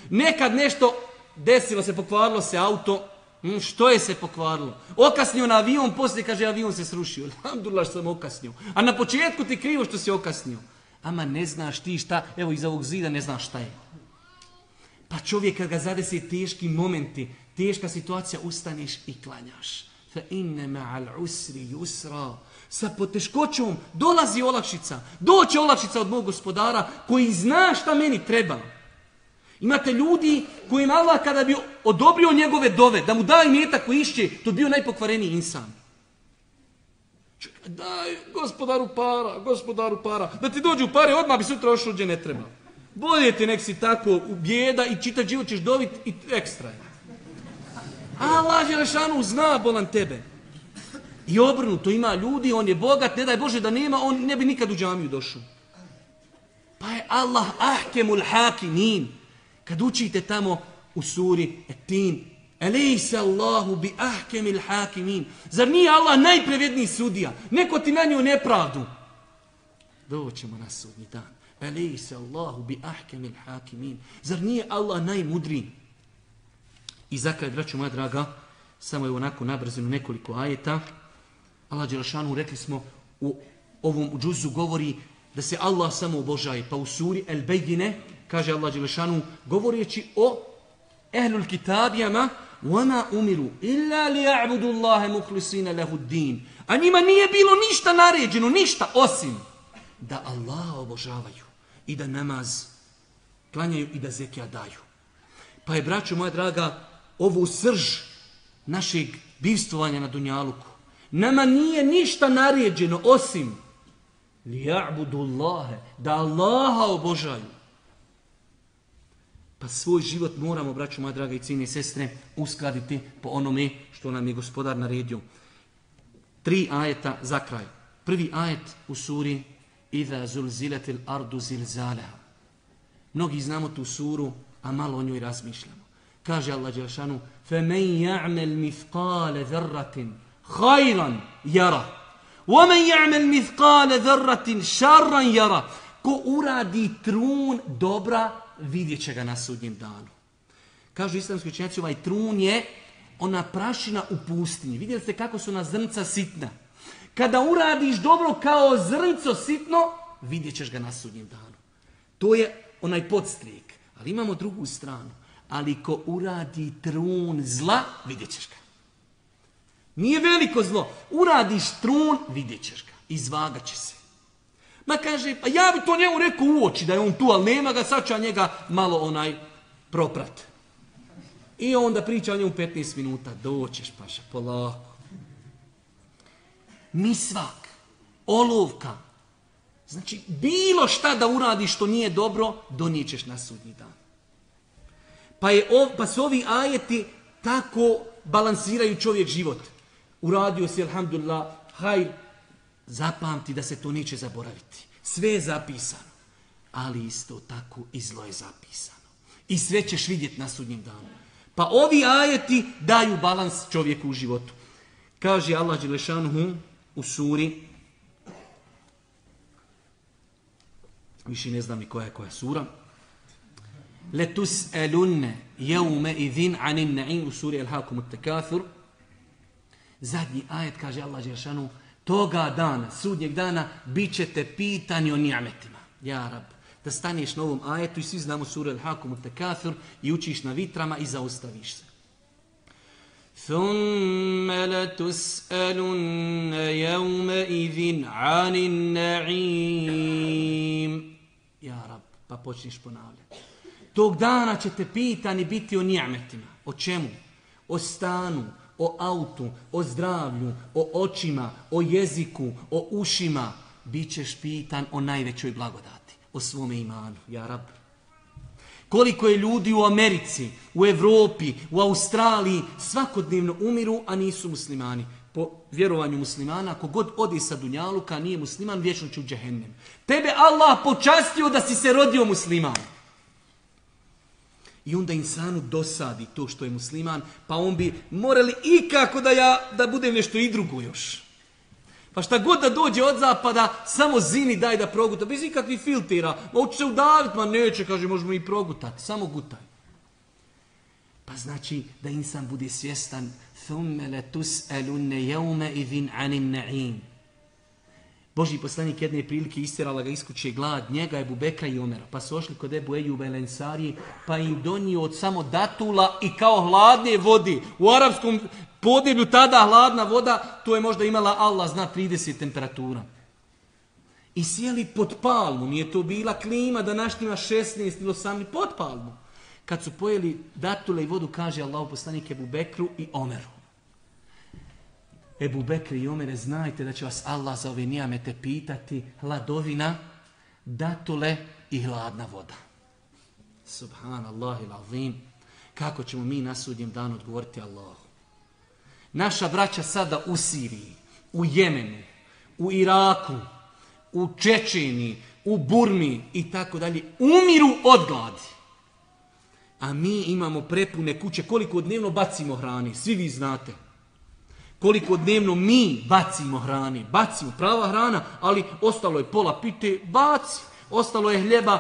A: Nekad nešto desilo se, pokvarilo se auto, hm, što je se pokvarilo? Okasnio na avion, poslije kaže avion se srušio. Alhamdulillah što sam okasnio. A na početku ti krivo što si okasnio. Ama ne znaš ti šta, evo iz ovog zida ne znaš šta je. Pa čovjek kad ga zadesi teški momenti, teška situacija, ustaneš i klanjaš. Fa inne ma'al usri yusra. Sa poteškoćom dolazi olakšica. Doće olakšica od mog gospodara koji zna šta meni treba. Imate ljudi kojim Allah kada bi odobrio njegove dove, da mu da imetak koji išće, to bio najpokvareniji insan. Daj, gospodaru para, gospodaru para. Da ti dođu pare, odmah bi sutra ošlo gdje ne treba. Bolje ti nek si tako u bijeda i čita život ćeš dobit i ekstra je. Allah zna bolan tebe. I obrnuto ima ljudi, on je bogat, ne daj Bože da nema, on ne bi nikad u džamiju došao. Pa je Allah ahkemul hakimin. Kad učite tamo u suri Etin, Elejse Allahu bi ahkemil hakimin. Zar nije Allah najprevedniji sudija? Neko ti nanio nepravdu. Doćemo na sudnji dan. Elejse Allahu bi ahkemil hakimin. Zar nije Allah najmudriji? I za kraj, braću moja draga, samo je onako nabrzinu nekoliko ajeta. Allah Đelšanu rekli smo u ovom džuzu govori da se Allah samo obožaje. Pa u suri El Bejine kaže Allah Đelšanu govoreći o ehlul kitabijama وَمَا أُمِرُوا إِلَّا لِيَعْبُدُوا اللَّهَ مُخْلِصِينَ لَهُ الدِّينَ A njima nije bilo ništa naređeno, ništa, osim da Allah obožavaju i da namaz klanjaju i da zekija daju. Pa je, braćo moja draga, ovu srž našeg bivstvovanja na Dunjaluku. Nama nije ništa naređeno osim li'abudu Allahe, da Allaha obožaju. Pa svoj život moramo, braću moja draga i cijene sestre, uskladiti po onome što nam je gospodar naredio. Tri ajeta za kraj. Prvi ajet u suri Iza zulziletil ardu zilzaleha. Mnogi znamo tu suru, a malo o njoj razmišljamo. Kaže Allah Đelšanu فَمَنْ يَعْمَلْ مِثْقَالَ ذَرَّةٍ خَيْرًا يَرَى وَمَنْ يَعْمَلْ مِثْقَالَ ذَرَّةٍ شَرًا يَرَى Ko uradi trun dobra, vidjet će ga na sudnjem danu. Kažu islamski učenjaci, ovaj trun je ona prašina u pustinji. Vidjeli ste kako su na zrnca sitna. Kada uradiš dobro kao zrnco sitno, vidjet ćeš ga na sudnjem danu. To je onaj podstrijek. Ali imamo drugu stranu. Ali ko uradi trun zla, vidjet ćeš ga. Nije veliko zlo. Uradiš trun, vidjet ćeš ga. Izvagat će se. Ma kaže, pa ja bi to njemu rekao u oči da je on tu, ali nema ga, sad ću njega malo onaj proprat. I onda priča o njemu 15 minuta, doćeš paša, polako. Misvak, olovka, znači bilo šta da uradiš što nije dobro, donijećeš na sudnji dan. Pa, je, pa su ovi ajeti tako balansiraju čovjek život. Uradio si, alhamdulillah, hajr, Zapamti da se to neće zaboraviti. Sve je zapisano. Ali isto tako i zlo je zapisano. I sve ćeš vidjeti na sudnjem danu. Pa ovi ajeti daju balans čovjeku u životu. Kaže Allah Đelešanuhu u suri Više ne znam i koja je koja sura. Letus elunne jeume idhin anin na'in u suri El-Hakum tekathur Zadnji ajet kaže Allah Đelešanuhu toga dana, sudnjeg dana, bit ćete pitani o nijametima. Ja rab, da staneš na ovom ajetu i svi znamo sura al-Hakum al i učiš na vitrama i zaustaviš se. ثم لتسألن يومئذ عن النعيم Ja rab, pa počneš ponavljati. Tog dana ćete pitani biti o nijametima. O čemu? O stanu, o autu, o zdravlju, o očima, o jeziku, o ušima. Bićeš pitan o najvećoj blagodati, o svome imanu. Ja rab. Koliko je ljudi u Americi, u Europi, u Australiji svakodnevno umiru, a nisu muslimani. Po vjerovanju muslimana, ako god odi sa Dunjaluka, nije musliman, vječno će u džehennem. Tebe Allah počastio da si se rodio musliman. I onda insanu dosadi to što je musliman, pa on bi morali ikako da ja da budem nešto i drugo još. Pa šta god da dođe od zapada, samo zini daj da proguta, bez ikakvih filtera. Moću se udavit, ma neće, kaže, možemo i progutati, samo gutaj. Pa znači da insan bude svjestan, ثُمَّ لَتُسْأَلُنَّ يَوْمَ إِذٍ عَنِ النَّعِيمِ Boži poslanik jedne prilike istjerala ga iskuće glad, njega je Bubeka i Omera. Pa su ošli kod Ebu Ejuba i Lensarije, pa im donio od samo datula i kao hladne vodi. U arapskom podneblju tada hladna voda, to je možda imala Allah, zna 30 temperatura. I sjeli pod palmu, nije to bila klima da naštima 16 ili 18, pod palmu. Kad su pojeli datule i vodu, kaže Allah poslanik Ebu Bekru i Omeru. Ebu Bekri i Omere, znajte da će vas Allah za ove nijamete pitati hladovina, datule i hladna voda. Subhanallah azim. Kako ćemo mi na sudnjem danu odgovoriti Allahu? Naša braća sada u Siriji, u Jemenu, u Iraku, u Čečeni, u Burmi i tako dalje, umiru od gladi. A mi imamo prepune kuće, koliko dnevno bacimo hrani, svi vi znate koliko dnevno mi bacimo hrani. Bacimo prava hrana, ali ostalo je pola pite, baci. Ostalo je hljeba,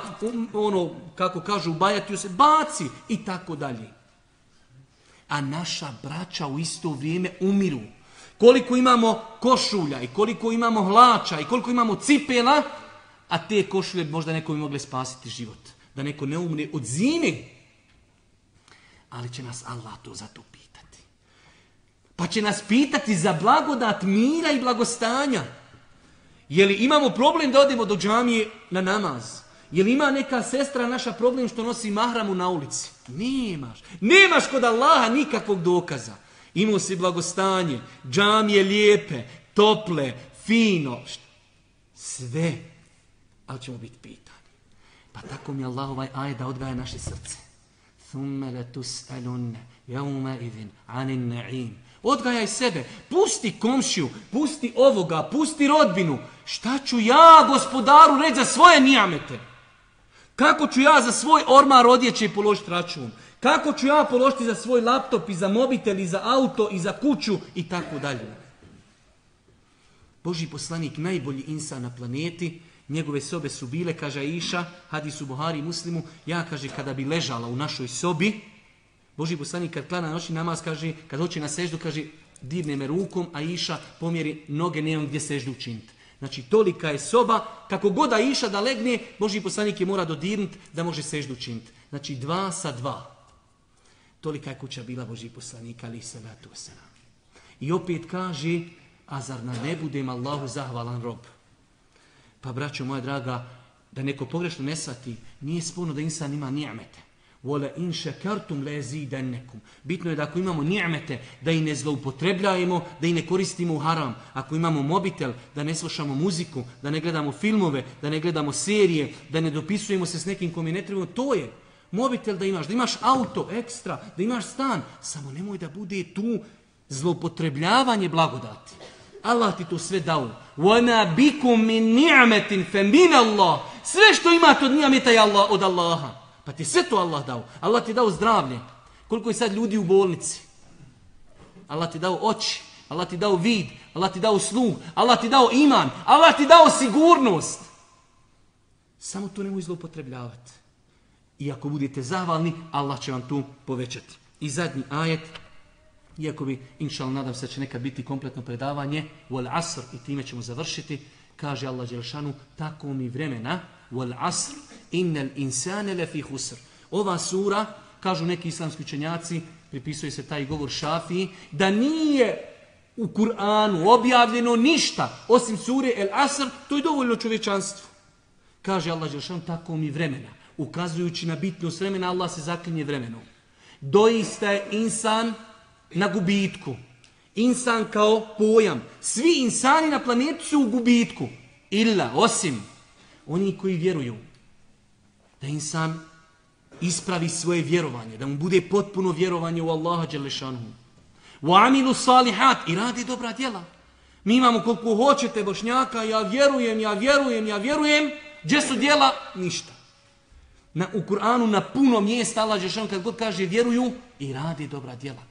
A: ono, kako kažu, bajati se, baci i tako dalje. A naša braća u isto vrijeme umiru. Koliko imamo košulja i koliko imamo hlača i koliko imamo cipela, a te košulje možda neko bi mogle spasiti život. Da neko ne umre od zime. Ali će nas Allah to zatupiti. Pa će nas pitati za blagodat mira i blagostanja. Je li imamo problem da odemo do džamije na namaz? Je li ima neka sestra naša problem što nosi mahramu na ulici? Nemaš. Nemaš kod Allaha nikakvog dokaza. Imao si blagostanje, džamije lijepe, tople, fino. Sve. Ali ćemo biti pitani. Pa tako mi Allah ovaj aj da odgaja naše srce. Letus elunne, jaume idin, anin na'im. Odgajaj sebe, pusti komšiju, pusti ovoga, pusti rodbinu. Šta ću ja, gospodaru, reći za svoje nijamete? Kako ću ja za svoj ormar odjeće položiti račun? Kako ću ja položiti za svoj laptop i za mobitel i za auto i za kuću i tako dalje? Boži poslanik, najbolji insan na planeti, njegove sobe su bile, kaže Iša, hadisu Buhari muslimu, ja kaže kada bi ležala u našoj sobi, Boži poslanik kad klana noći namaz kaže, kad hoće na seždu, kaže, dirne me rukom, a iša pomjeri noge, nemam gdje seždu učiniti. Znači, tolika je soba, kako god da iša da legne, Boži poslanik je mora dodirnut da može seždu učiniti. Znači, dva sa dva. Tolika je kuća bila Boži poslanik, ali se tu I opet kaže, a zar na ne budem Allahu zahvalan rob? Pa, braćo moja draga, da neko pogrešno ne nije spuno da insan ima nijamete. Vole in šekertum den zidennekum. Bitno je da ako imamo njemete, da i ne zloupotrebljajemo, da i ne koristimo u haram. Ako imamo mobitel, da ne slušamo muziku, da ne gledamo filmove, da ne gledamo serije, da ne dopisujemo se s nekim kom ne trebamo. To je mobitel da imaš, da imaš auto ekstra, da imaš stan. Samo nemoj da bude tu zloupotrebljavanje blagodati. Allah ti to sve dao. Wana bikum min ni'metin fe Allah. Sve što imate od nijameta je Allah, od Allaha. Pa ti sve to Allah dao. Allah ti dao zdravlje. Koliko je sad ljudi u bolnici? Allah ti dao oči. Allah ti dao vid. Allah ti dao sluh. Allah ti dao iman. Allah ti dao sigurnost. Samo to nemoj zloupotrebljavati. I ako budete zahvalni, Allah će vam tu povećati. I zadnji ajet, iako bi, inšal, nadam se da će nekad biti kompletno predavanje, wal asr, i time ćemo završiti, kaže Allah Đelšanu, tako mi vremena, wal asr, innal insane lefi husr. Ova sura, kažu neki islamski učenjaci, pripisuje se taj govor Šafiji, da nije u Kur'anu objavljeno ništa osim sure El Asr, to je dovoljno čovječanstvo. Kaže Allah Đelšan, tako mi vremena. ukazujući na bitnost vremena, Allah se zaklinje vremenom. Doista je insan na gubitku. Insan kao pojam. Svi insani na planetu su u gubitku. Illa, osim oni koji vjeruju. Da insan ispravi svoje vjerovanje, da mu bude potpuno vjerovanje u Allaha Đelešanu. Wa amilu salihat i radi dobra djela. Mi imamo koliko hoćete bošnjaka, ja vjerujem, ja vjerujem, ja vjerujem. Gdje su djela? Ništa. Na, u Kur'anu na puno mjesta Allah Đelešanu kad god kaže vjeruju i radi dobra djela.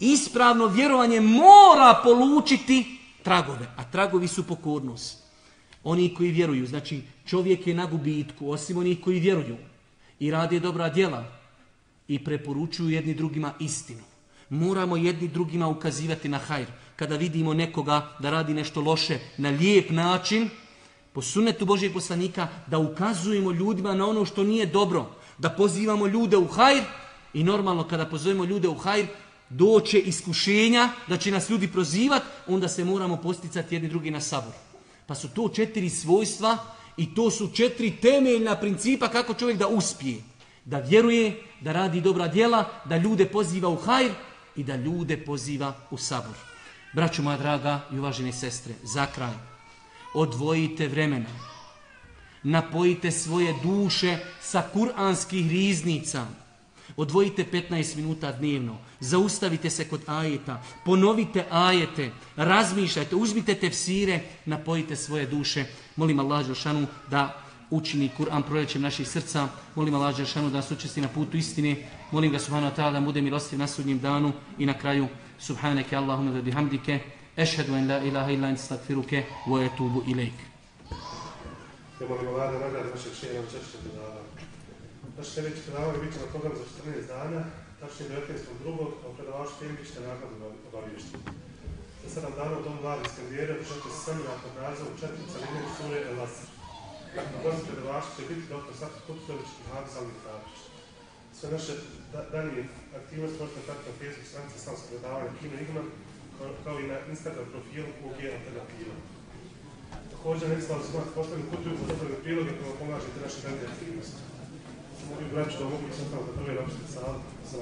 A: Ispravno vjerovanje mora polučiti tragove, a tragovi su pokornost. Oni koji vjeruju, znači čovjek je na gubitku, osim onih koji vjeruju i radi dobra djela i preporučuju jedni drugima istinu. Moramo jedni drugima ukazivati na hajr. Kada vidimo nekoga da radi nešto loše na lijep način, po sunetu Božijeg poslanika, da ukazujemo ljudima na ono što nije dobro, da pozivamo ljude u hajr i normalno kada pozovemo ljude u hajr, doće iskušenja, da će nas ljudi prozivati, onda se moramo posticati jedni drugi na sabor. Pa su to četiri svojstva i to su četiri temeljna principa kako čovjek da uspije. Da vjeruje, da radi dobra djela, da ljude poziva u hajr i da ljude poziva u sabor. Braćo moja draga i uvažene sestre, za kraj, odvojite vremena, napojite svoje duše sa kuranskih riznica, Odvojite 15 minuta dnevno, zaustavite se kod ajeta, ponovite ajete, razmišljajte, uzmite tefsire, napojite svoje duše. Molim Allah Đelšanu da učini Kur'an proljećem naših srca. Molim Allah Đelšanu da nas učesti na putu istine. Molim ga Subhanahu wa ta'ala da bude milostiv na sudnjem danu i na kraju Subhaneke Allahumma da bihamdike. Ešhedu en la ilaha illa in stakfiruke wa etubu ilaik.
B: Ja molim Allah da nagradi šeira češće da Naš sljedeći predavanje bit će na program za 14 dana, tačnije 19. drugog, a u predavaču temi bit ćete nakladno obaviješti. Za 7 dana u Dom Vlade Skandijera držat će se seminar pod nazivom četiri caline u Sure El Asr. Na gosti predavača će biti dr. Sato Kupsović i Hafiz Alvin Trapić. Sve naše da, dalje aktivnosti možete pratiti na Facebook stranici Slavsko predavanje Kino Igman, kao, i na Instagram profilu UG Alternativa. Također, ne se imati postavljenu kutiju za dobrovi priloge koje pomažete naše dalje aktivnosti. Mogu braću da mogu sam tamo da prvi napustiti sam, sam